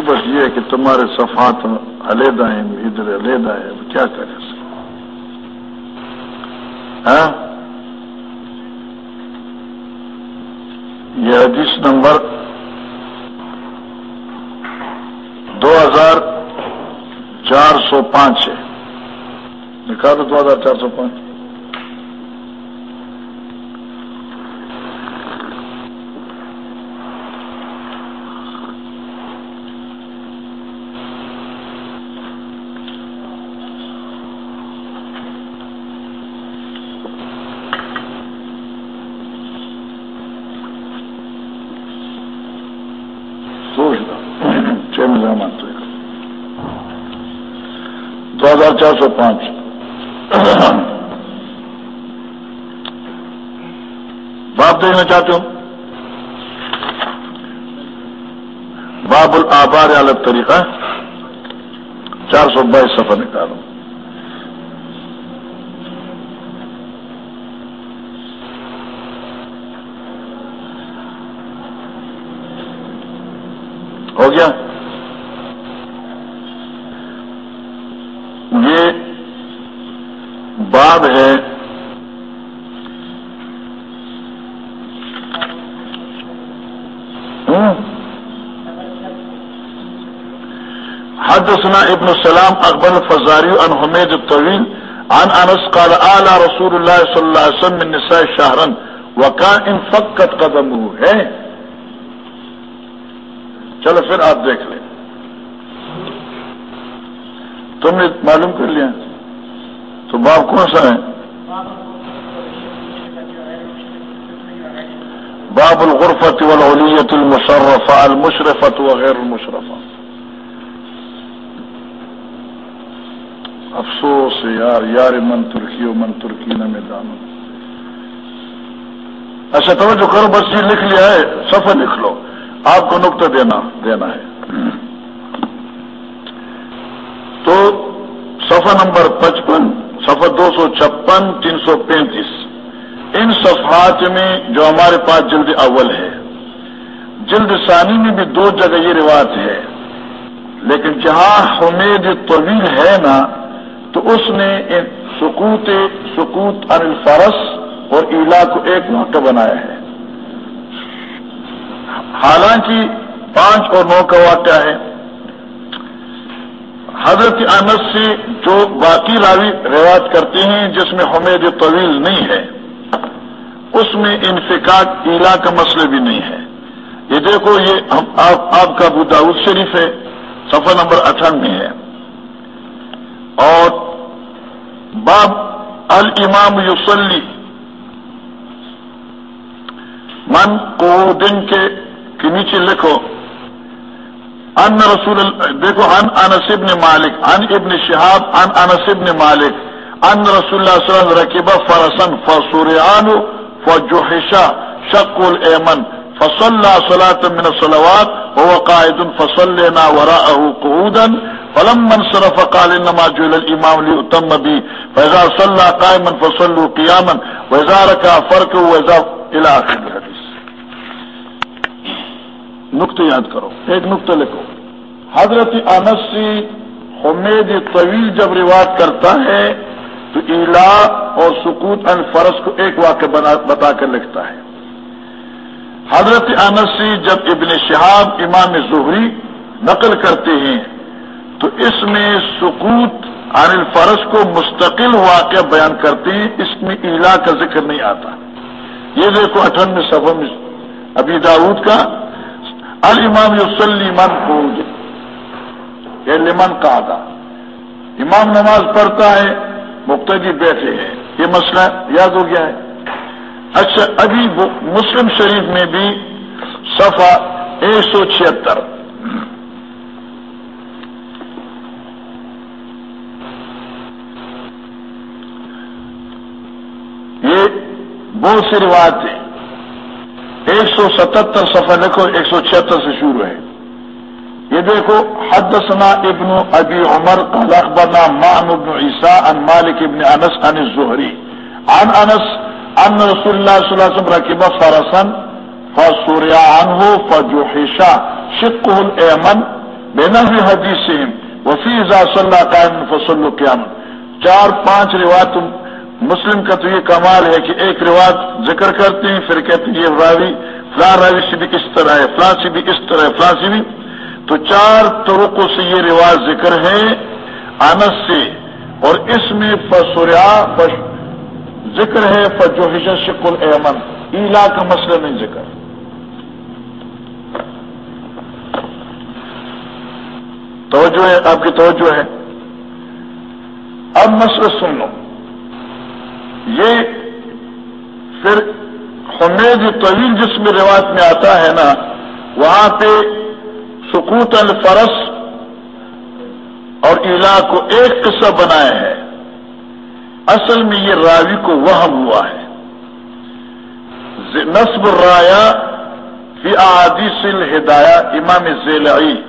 مصیبت یہ ہے کہ تمہارے صفحات علیحدہ ہیں، ادھر علیحدہ ہے کیا کریں؟ ہاں؟ یہ حدیث نمبر دو ہزار چار سو پانچ ہے۔ نکالو دو ہزار چار سو پانچ۔ دو ہزار چار سو پانچ۔ باپ دیکھنا چاہتے ہو؟ باب الآبار الگ طریقہ چار سو بائیس سفر نکالو۔ ہو گیا یہ باب ہے حدثنا ابن السلام اکبر الفزاری عن حمید الطویل، عن انس قال آلہ رسول اللہ صلی اللہ علیہ وسلم من نساء شہرن، وکان ان فقط قدم ہے؟ چلو پھر آپ دیکھ لیں۔ تم نے معلوم کر لیا؟ تو باپ کون سا ہے؟ باب الغرفت والعلیت المشرفہ المشرفت وغیر المشرفہ افسوس یار یار من ترکی و من ترکی نہ میں دانوں اچھا توجہ کرو، بس یہ لکھ لیا ہے سفر لکھ لو۔ آپ کو نقطہ دینا دینا ہے۔ تو سفر نمبر پچپن سفر دو سو چھپن، تین سو پینتیس۔ ان صفحات میں جو ہمارے پاس جلد اول ہے۔ جلد ثانی میں بھی دو جگہ یہ روایت ہے۔ لیکن جہاں حمید طویل ہے نا اس نے سکوت سکوت ان الفرس اور ایلا کو ایک موقع بنایا ہے۔ حالانکہ پانچ اور نو کا واقعہ ہے۔ حضرت انس سے جو باقی راوی روایت کرتے ہیں، جس میں حمید طویل نہیں ہے، اس میں انفقاق ایلا کا مسئلہ بھی نہیں ہے۔ یہ دیکھو، یہ آپ کا داود شریف ہے سفر نمبر اٹھانوے ہے۔ اور باب المام یوسلی من کو دن کے نیچے لکھو، ان رسول دیکھو، ان انس ابن مالک، ان ابن شہاب، ان انس ابن مالک، ان رسول اللہ صلی اللہ علیہ وسلم رکب فرسن فسوریان فجوحشا شق الایمن فصلى صلاة من الصلوات، وهو قائد فصلنا وراءه قعودا فلما انصرف قال انما جعل الامام ليؤتم به، فاذا صلى قائما فصلوا قياما واذا ركع فركوا واذا الى اخر الحديث. نقطے یاد کرو، ایک نقطہ لکھو۔ حضرت انسی حمید طویل جب روایت کرتا ہے، تو الا اور سکوت ان فرض کو ایک واقع بتا کر لکھتا ہے۔ حضرت انسی جب ابن شہاب امام ظہری نقل کرتے ہیں تو اس میں سکوت عن الفرض کو مستقل واقعہ بیان کرتے ہیں، اس میں الا کا ذکر نہیں آتا۔ یہ دیکھو اٹھانوے سفر میں ابھی داود کا المام یوسلی من خوج یہ یعنی لمن کا تھا امام نماز پڑھتا ہے، مقتدی بیٹھے ہیں۔ یہ مسئلہ یاد ہو گیا ہے۔ اچھا ابھی مسلم شریف میں بھی صفحہ ایک سو چھہتر یہ بہت سی روایت ہیں۔ ایک سو ستہتر صفحہ دیکھو ایک سو چھہتر سے شروع ہے۔ یہ دیکھو، حدثنا ابن ابی عمر قال اخبرنا مان ابن عیسیٰ ان مالک ابن انس ان الزہری۔ عن انس، ان رسول اللہ صلی اللہ علیہ وسلم رکب فرسن فسوریا عنہ فجوحشا شقه الایمن بنحو حدیثهم وفی اذا صلی قائم فصلوا قیاما۔ چار پانچ روایت مسلم کا تو یہ کمال ہے کہ ایک روایت ذکر کرتے ہیں، پھر کہتے ہیں یہ راوی، فلاں راوی سے بھی کس طرح ہے، فلاں سے بھی کس طرح ہے، فلاں سے بھی۔ تو چار طرقوں سے یہ رواج ذکر ہے، انس سے۔ اور اس میں فسوریا ذکر ہے فجوہش شک الامن ایلا کا مسئلہ نہیں ذکر۔ توجہ ہے، آپ کی توجہ ہے۔ اب مسئلہ سن لو۔ یہ پھر حمید طویل جس میں روایت میں آتا ہے نا، وہاں پہ سکوت الفرس اور اور الا کو ایک قصہ بنایا ہے۔ اصل میں یہ راوی کو وہم ہوا ہے۔ نصب الرایا فی احادیث الہدایہ امام ذیلائی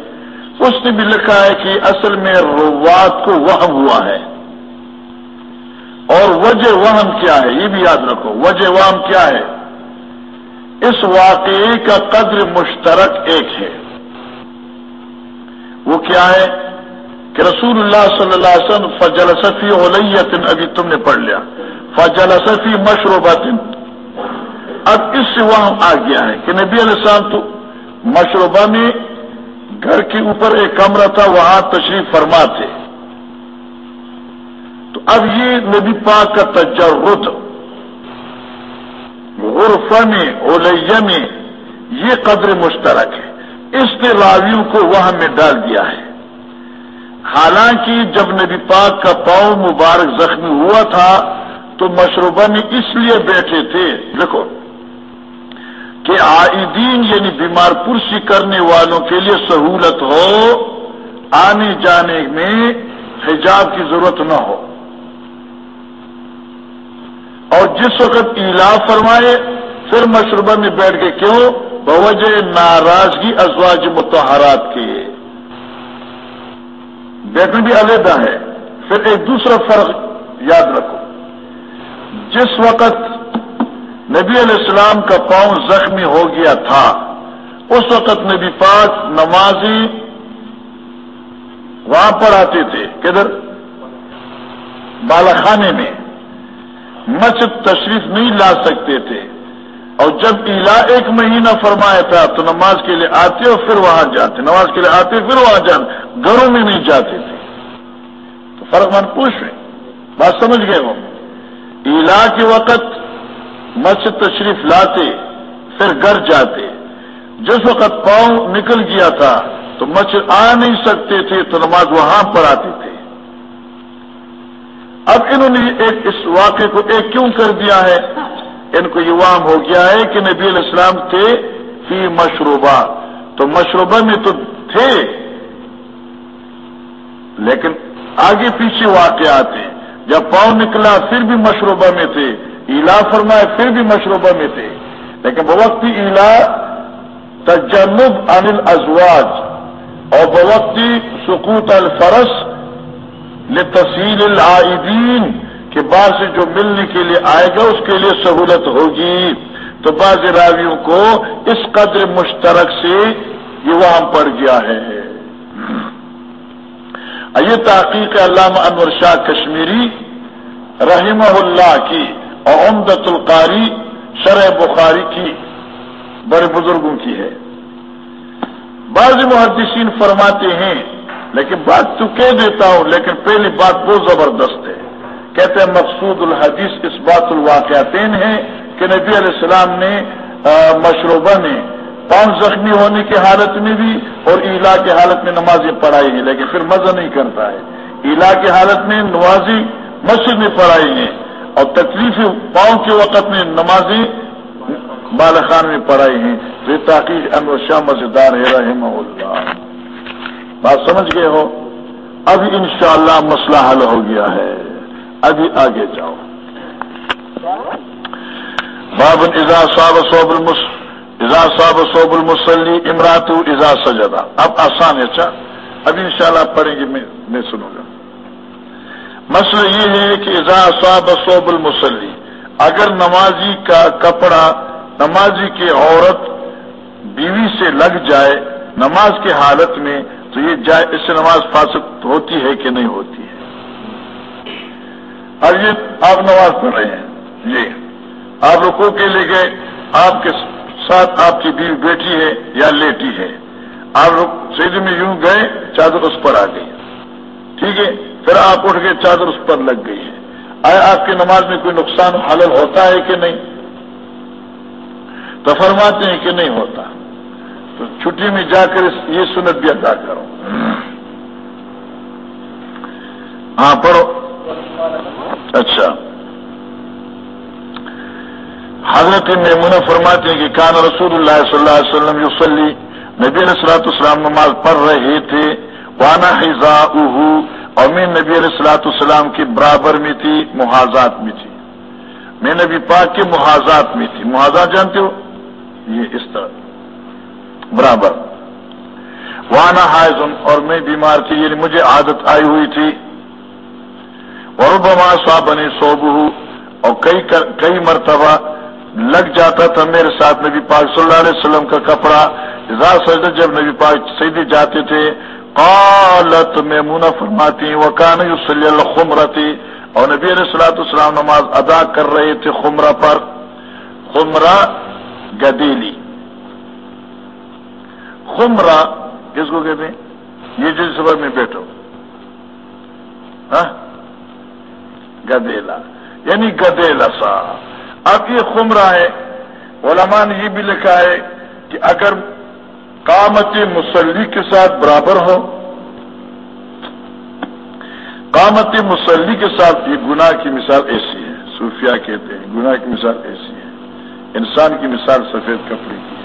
اس نے بھی لکھا ہے کہ اصل میں روات کو وہم ہوا ہے۔ اور وجہ وہم کیا ہے؟ یہ بھی یاد رکھو، وجہ وہم کیا ہے؟ اس واقعے کا قدر مشترک ایک ہے۔ وہ کیا ہے؟ کہ رسول اللہ صلی اللہ علیہ وسلم فجل صفی علیہ ابھی تم نے پڑھ لیا۔ فجل صفی مشروبات اب اس سے وہاں آ گیا ہے کہ نبی علیہ السلام تو مشروبہ میں گھر کے اوپر ایک کمرہ تھا، وہاں تشریف فرما تھے۔ اب یہ نبی پاک کا تجرد غرف میں اولیہ میں یہ قدر مشترک ہے۔ اس نے راویوں کو وہاں میں ڈال دیا ہے۔ حالانکہ جب نبی پاک کا پاؤں مبارک زخمی ہوا تھا، تو مشروبہ میں اس لیے بیٹھے تھے دیکھو کہ آئدین یعنی بیمار پرسی کرنے والوں کے لیے سہولت ہو، آنے جانے میں حجاب کی ضرورت نہ ہو۔ اور جس وقت ایلا فرمائے، پھر مشروبہ میں بیٹھ کے کیوں؟ بوجہ ناراضگی ازواج متحرات کے۔ بیٹھنا بھی علیحدہ ہے۔ پھر ایک دوسرا فرق یاد رکھو۔ جس وقت نبی علیہ السلام کا پاؤں زخمی ہو گیا تھا، اس وقت نبی پاک نمازی وہاں پر آتے تھے، کدھر؟ بالاخانے میں۔ مسجد تشریف نہیں لا سکتے تھے۔ اور جب علا ایک مہینہ فرمایا تھا تو نماز کے لیے آتے اور پھر وہاں جاتے۔ نماز کے لیے آتے پھر وہاں جاتے۔ گھروں میں نہیں جاتے تھے۔ تو فرق من پوچھ رہے۔ بات سمجھ گئے وہ۔ علا کے وقت مسجد تشریف لاتے، پھر گھر جاتے۔ جس وقت پاؤں نکل گیا تھا تو مسجد آ نہیں سکتے تھے تو نماز وہاں پر آتے تھے اب انہوں نے ایک اس واقعے کو ایک کیوں کر دیا ہے؟ ان کو یہ وام ہو گیا ہے کہ نبی علیہ السلام تھے فی مشروبہ۔ تو مشروبہ میں تو تھے، لیکن آگے پیچھے واقعات ہیں۔ جب پاؤں نکلا، پھر بھی مشروبہ میں تھے۔ ایلا فرمائے پھر بھی مشروبہ میں تھے۔ لیکن بوقتی ایلا تجنب عن الازواج، اور بوقتی سکوت الفرس لتحصیل العائدین، کہ بعض سے جو ملنے کے لیے آئے گا، اس کے لیے سہولت ہوگی۔ تو بعض راویوں کو اس قدر مشترک سے یہ وہاں پڑ گیا ہے۔ یہ تحقیق علامہ انور شاہ کشمیری رحمہ اللہ کی اور عمدت القاری شرح بخاری کی بڑے بزرگوں کی ہے۔ بعض محدثین فرماتے ہیں لیکن بات تو کہہ دیتا ہوں، لیکن پہلی بات بہت زبردست ہے۔ کہتے ہیں مقصود الحدیث اس بات الواقعاتین ہے کہ نبی علیہ السلام نے مشروبہ میں پاؤں زخمی ہونے کی حالت میں بھی اور ایلا کی حالت میں نمازیں پڑھائی ہیں، لیکن پھر مزہ نہیں کرتا ہے۔ ایلا کی حالت میں نمازی مسجد میں پڑھائی ہیں اور تکلیف پاؤں کے وقت میں نمازی بالخان میں پڑھائی ہیں۔ یہ تاکہ انور شاہ مزیدار ہے، رحمہ اللہ۔ بات سمجھ گئے ہو؟ اب انشاءاللہ مسئلہ حل ہو گیا ہے۔ ابھی آگے جاؤ۔ باب ازا صاحب صوب المس ازا صاحب صوب المسلی امرات ازا سجدا۔ اب آسان ہے اچھا؟ ابھی انشاءاللہ شاء پڑھیں گے، میں سنوں گا۔ مسئلہ یہ ہے کہ ازا صاحب صوب المسلی اگر نمازی کا کپڑا نمازی کی عورت بیوی سے لگ جائے، نماز کی حالت میں تو یہ جائے اس سے نماز فاسق ہوتی ہے کہ نہیں ہوتی ہے؟ اب یہ آپ نماز پڑھ رہے ہیں۔ جی۔ آپ رکو کے لے گئے، آپ کے ساتھ آپ کی بیوی بیٹی ہے یا لیٹی ہے۔ آپ سیدھی میں یوں گئے، چادر اس پر آ گئی۔ ٹھیک ہے، پھر آپ اٹھ گئے چادر اس پر لگ گئی ہے۔ آئے آپ کی نماز میں کوئی نقصان حلل ہوتا ہے کہ نہیں؟ تو فرماتے ہیں کہ نہیں ہوتا۔ تو چھٹی میں جا کر یہ سنت بھی ادا کرو۔ ہاں پڑھو۔ اچھا۔ حضرت میمونہ فرماتے ہیں کہ کان رسول اللہ صلی اللہ علیہ وسلم یوسلی نبی علیہ السلاۃ السلام نماز پڑھ رہے تھے۔ وانا حضا اور میں نبی علیہ السلاۃ السلام کی برابر میں تھی، محاذات میں تھی۔ میں نبی پاک کے محاذات میں تھی۔ محاذات جانتے ہو؟ یہ اس طرح۔ برابر۔ وانا حائزن، اور میں بیمار تھی یعنی مجھے عادت آئی ہوئی تھی۔ اور بما سا بنے اور کئی کئی مرتبہ لگ جاتا تھا میرے ساتھ نبی پاک صلی اللہ علیہ وسلم کا کپڑا۔ سجدہ جب نبی پاک سیدھی جاتے تھے، قالت میمونہ فرماتی وہ کان صلی اللہ اور نبی علیہ السلاۃ السلام نماز ادا کر رہے تھے خمرہ پر۔ خمرہ گدیلی۔ خمرہ، کس کو کہتے ہیں؟ یہ جس سبر میں بیٹھو۔ ہاں؟ گدیلا یعنی گدیلا سا۔ اب یہ خمرہ ہے۔ علماء نے یہ بھی لکھا ہے کہ اگر کامت مسلی کے ساتھ برابر ہو کامت مسلی کے ساتھ یہ گناہ کی مثال ایسی ہے۔ صوفیہ کہتے ہیں، گناہ کی مثال ایسی ہے۔ انسان کی مثال سفید کپڑے کی۔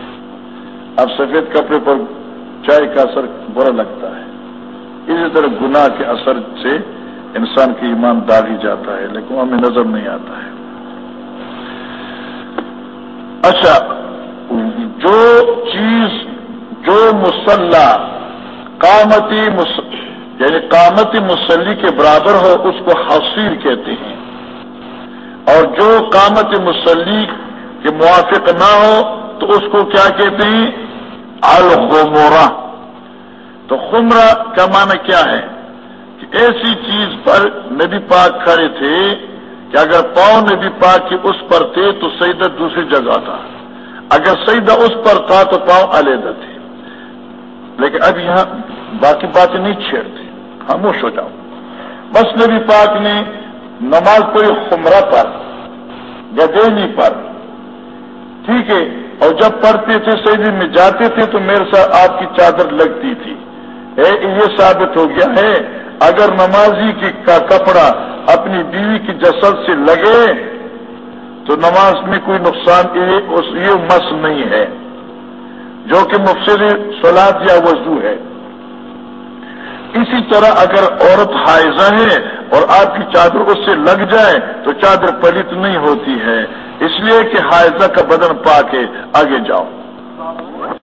اب سفید کپڑے پر چائے کا اثر برا لگتا ہے۔ اسی طرح گناہ کے اثر سے انسان کی ایمان داغی جاتا ہے، لیکن ہمیں نظر نہیں آتا ہے۔ اچھا جو چیز، جو مسلح کامتی مس... یعنی کامتی مسلی کے برابر ہو، اس کو حصیر کہتے ہیں۔ اور جو کامت مسلی کے موافق نہ ہو تو اس کو کیا کہتے ہیں؟ الخمرہ تو خمرہ کا معنی کیا ہے؟ کہ ایسی چیز پر نبی پاک کھڑے تھے کہ اگر پاؤں نبی پاک کی اس پر تھے تو سیدہ دوسری جگہ تھا۔ اگر سیدہ اس پر تھا تو پاؤں علیحدہ تھے۔ لیکن اب یہاں باقی باتیں نہیں چھیڑتے، خاموش ہو جاؤ۔ بس نبی پاک نے نماز کوئی خمرہ پر گدینی پر۔ ٹھیک ہے اور جب پڑھتے تھے، سیدی میں جاتے تھے تو میرے ساتھ آپ کی چادر لگتی تھی۔ یہ ثابت ہو گیا ہے، اگر نمازی کی کا کپڑا اپنی بیوی کی جسد سے لگے، تو نماز میں کوئی نقصان یہ مس نہیں ہے۔ جو کہ مفسر سلاد یا وضو ہے۔ اسی طرح اگر عورت حائزہ ہے اور آپ کی چادر اس سے لگ جائے، تو چادر پلت نہیں ہوتی ہے۔ اس لیے کہ حائضہ کا بدن پا کے آگے جاؤ۔